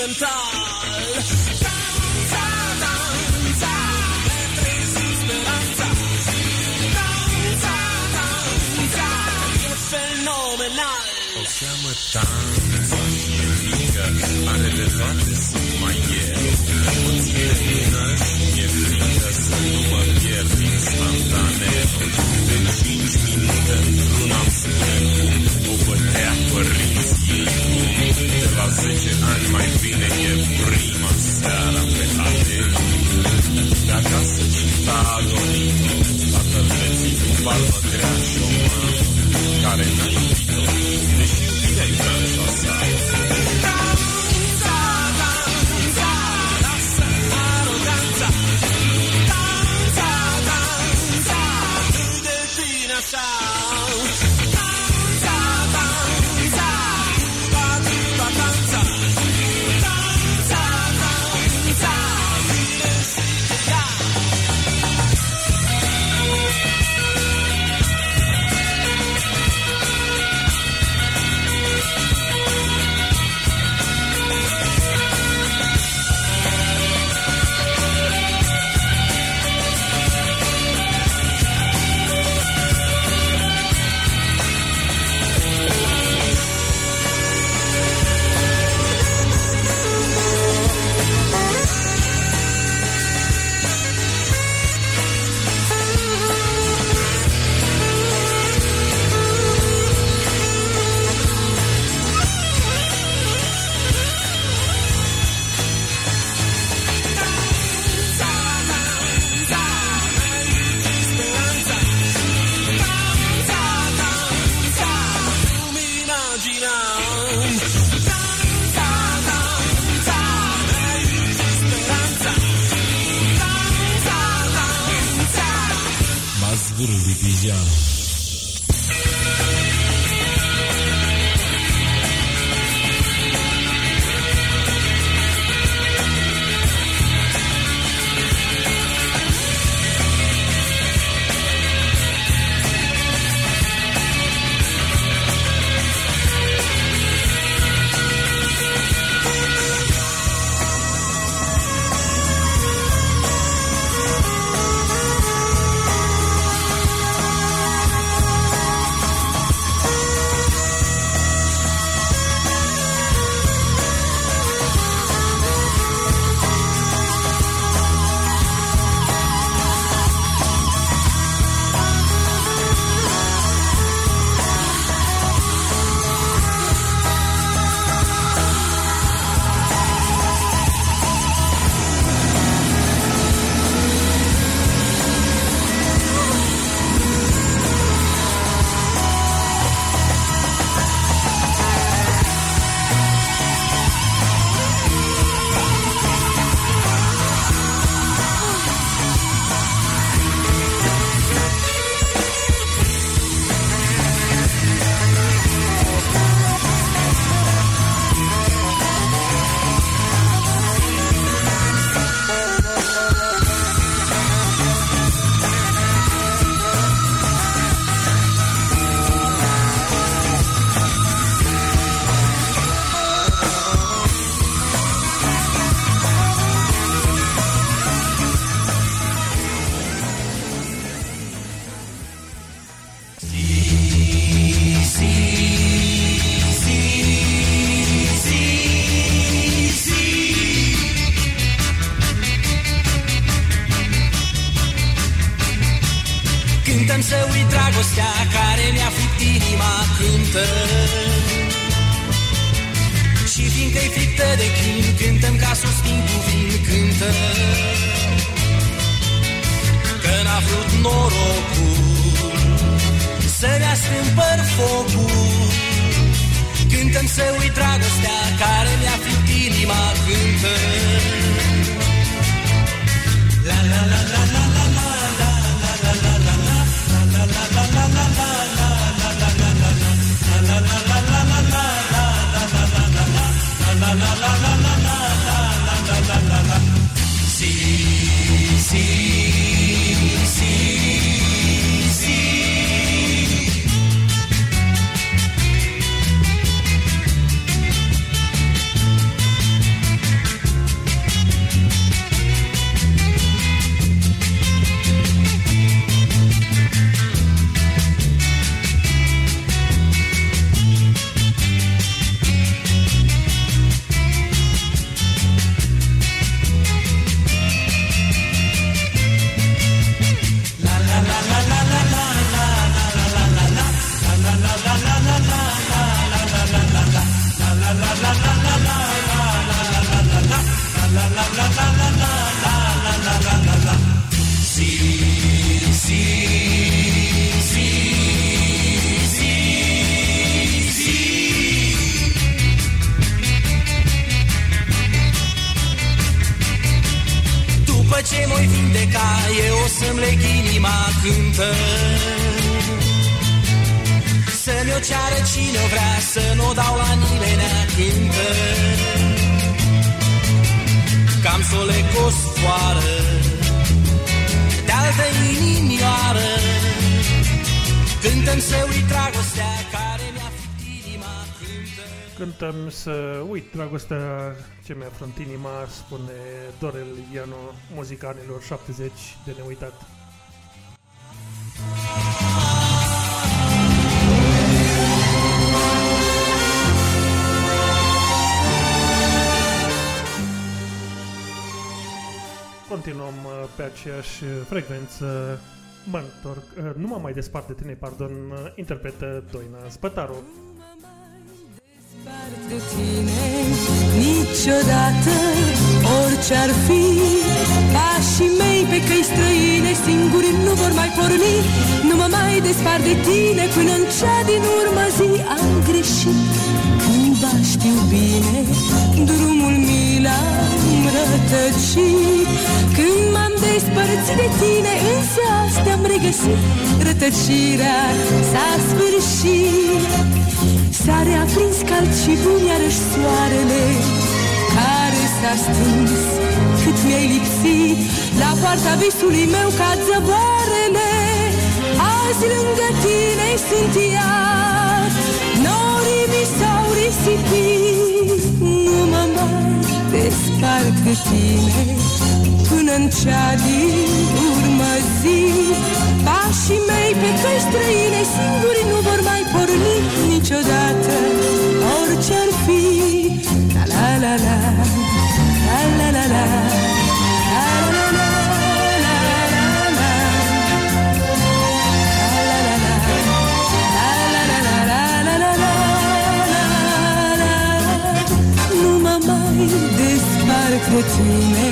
sentimental. Danza, danza, mentre si speranza. Danza, danza, e fenomenal. O cheamă Tanța și e mică, are de toate sunt mai eu. O ține mână și mi-e frică să nu mă pierd instantaneu. De cinci minute într-un am spune cum o bătea părinții ei cum. De la zece ani mai bine e prima seara pe alei. De acasă cita agonii, tatăl vieții cu palmă grea și o mamă care n-a iubit-o, deși iubirea-i viața Cântăm să uit dragostea ce mi-a frânt inima, spune Dorel Iano, muzica anilor 70 de neuitat. Continuăm uh, pe aceeași frecvență. Mă întorc, uh, nu mă mai despart de tine, pardon, uh, interpretă Doina Spătaru. De tine Niciodată, orice-ar fi. Pașii mei pe căi străine Singuri nu vor mai porni. Nu mă mai despart de tine Până în cea din urmă zi. Am greșit Cândva știu bine Drumul mi l-am rătăcit. Când m-am despărțit de tine Însă astea am regăsit. Rătăcirea s-a sfârșit. S-a reaprins cald și bun iarăși soarele Care s-a stins. Cât mi-ai lipsit La poarta visului meu cad zăvoarele Azi lângă tine sunt iar. Norii mi s-au risipit. Nu mă mai despart de tine Până în cea din urmă zi. Pașii mei pe căi străine Singuri nu vor mai porni niciodată. Orice-ar fi La la la la La despart de tine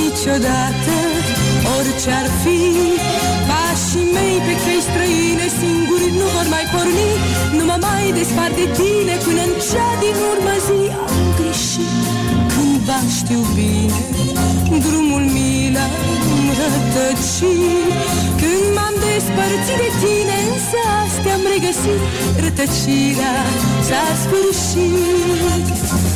Niciodată Orice-ar fi. Pașii mei pe căi străine Singuri nu vor mai porni Nu mă mai despart de tine Până în cea din urmă zi. Am greșit. Cândva știu bine Drumul mi l-am rătăcit Când m-am despărțit de tine Însă astea am regăsit Rătăcirea s-a sfârșit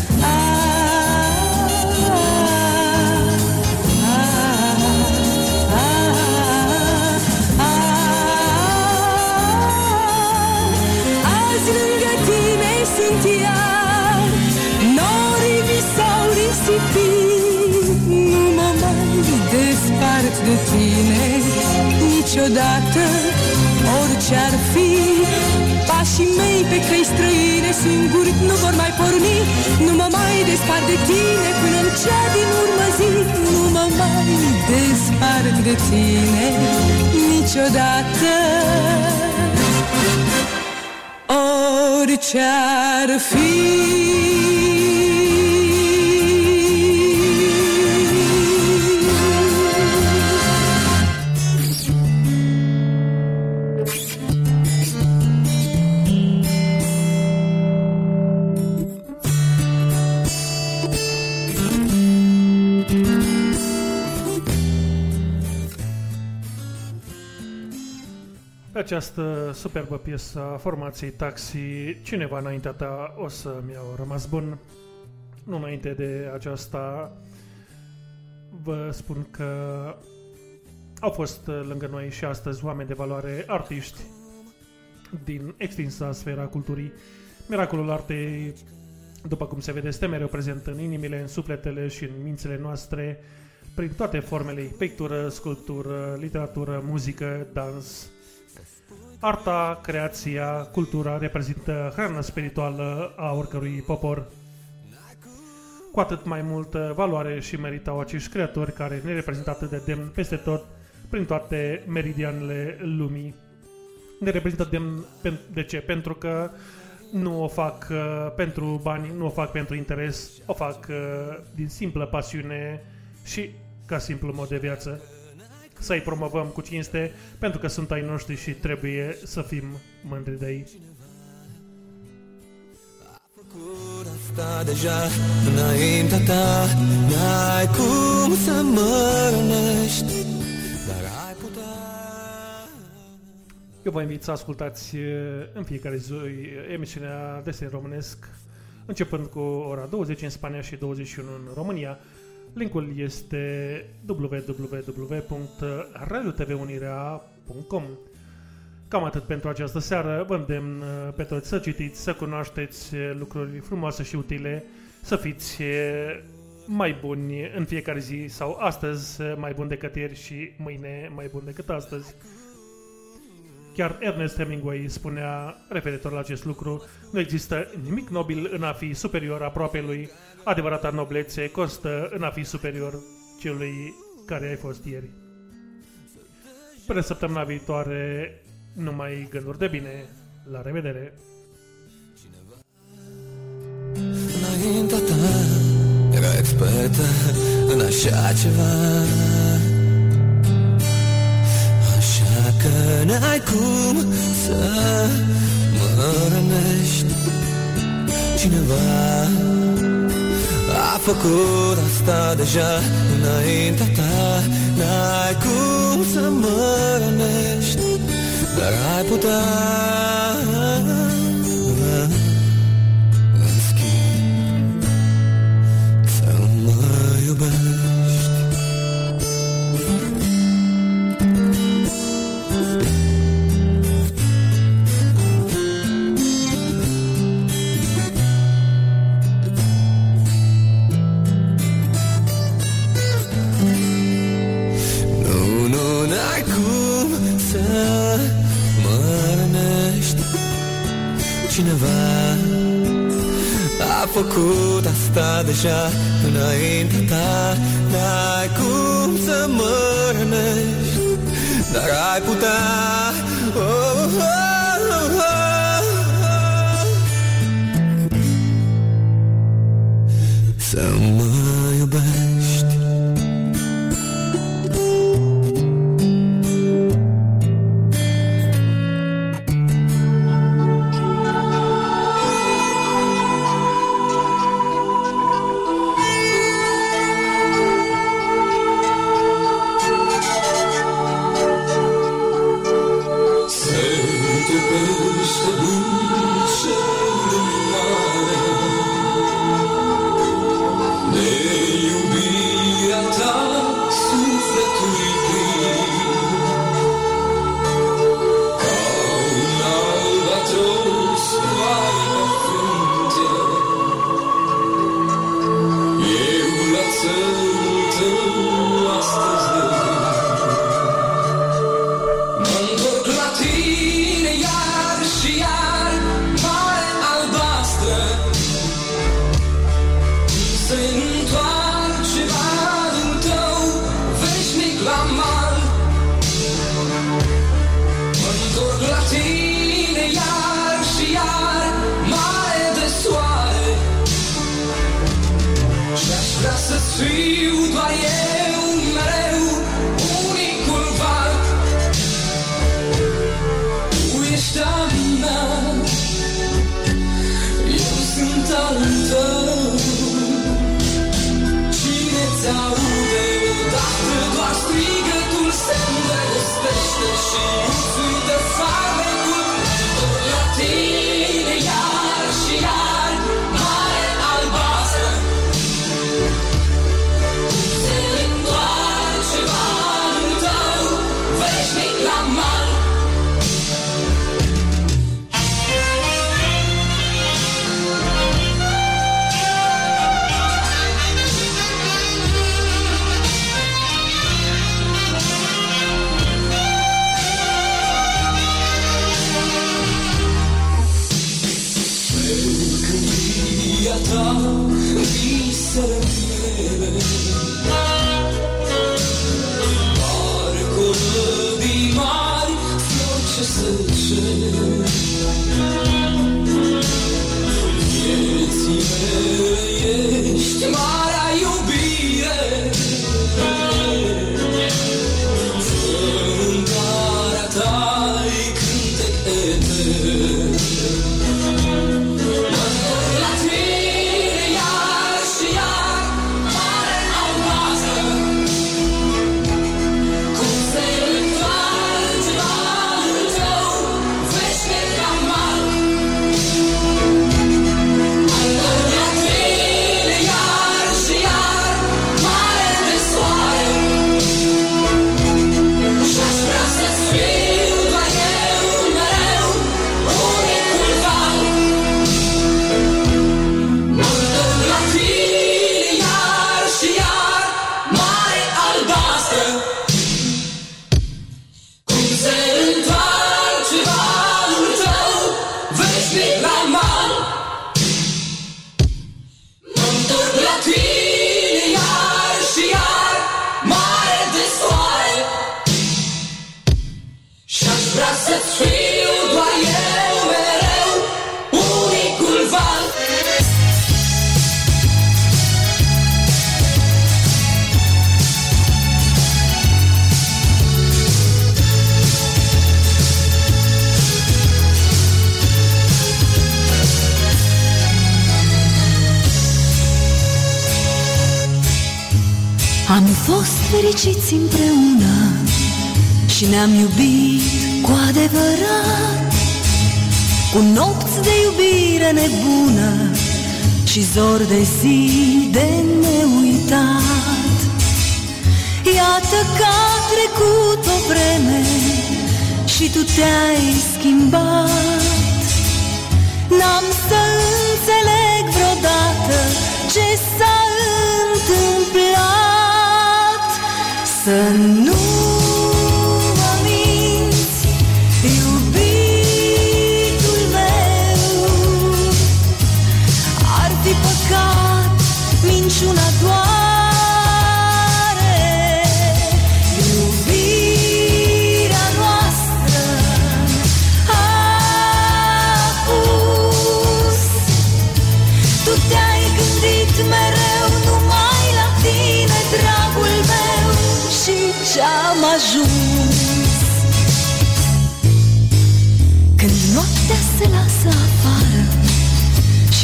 s-au risipit Nu mă mai despart de tine. Niciodată Orice-ar fi Pașii mei pe căi străine Singuri nu vor mai porni. Nu mă mai despart de tine Până în cea din urmă zi. Nu mă mai despart de tine niciodată. Orice-ar fi această superbă piesă a formației Taxi, cineva înaintea ta o să mi-au rămas bun. Nu înainte de aceasta, vă spun că au fost lângă noi și astăzi oameni de valoare, artiști din extinsa sfera culturii. Miracolul artei, după cum se vede, este mereu prezent în inimile, în sufletele și în mințile noastre, prin toate formele, pictură, sculptură, literatură, muzică, dans. Arta, creația, cultura reprezintă hrana spirituală a oricărui popor. Cu atât mai multă valoare și meritau acești creatori care ne reprezintă atât de demn peste tot, prin toate meridianele lumii. Ne reprezintă demn pen- de ce? Pentru că nu o fac uh, pentru bani, nu o fac pentru interes, o fac uh, din simplă pasiune și ca simplu mod de viață. Să-i promovăm cu cinste pentru că sunt ai noștri și trebuie să fim mândri de ei. Asta deja înaintea ta N-ai cum să mă rănești Dar ai putea Eu vă invit să ascultați uh, în fiecare zi uh, emisiunea Desen Românesc, începând cu ora 20 în Spania și 21 în România. Linkul este www.radiotvunirea.com Cam atât pentru această seară. Vă îndemn uh, pe toți să citiți, să cunoașteți uh, lucruri frumoase și utile, să fiți uh, mai buni în fiecare zi sau astăzi uh, mai buni decât ieri și mâine mai buni decât astăzi. Chiar Ernest Hemingway spunea, referitor la acest lucru, nu există nimic nobil în a fi superior aproape lui, adevărata noblețe constă în a fi superior celui care ai fost ieri. Până săptămâna viitoare, numai gânduri de bine. La revedere! Înaintea ta Era expertă în așa ceva Așa că n-ai cum să mă rănești Cineva a făcut asta deja înaintea ta. N-ai cum să mă rănești Dar ai putea Cineva a făcut asta deja înaintea ta. N-ai cum să mă rănești Dar ai putea oh, oh, oh, fericiți împreună și ne-am iubit cu adevărat. Cu nopți de iubire nebună și zori de zi de neuitat. Iată că a trecut o vreme și tu te-ai schimbat. N-am să înțeleg vreodată ce s-a întâmplat Să nu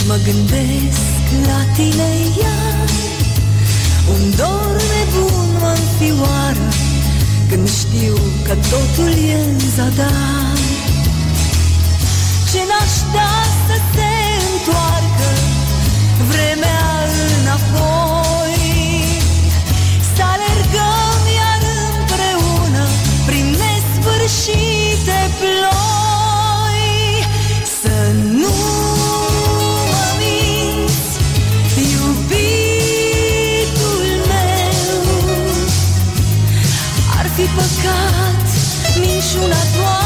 mă gândesc la tine iar. Un dor nebun mă înfioară Când știu că totul e în zadar. Ce n-aș da să se întoarcă vremea shoot another one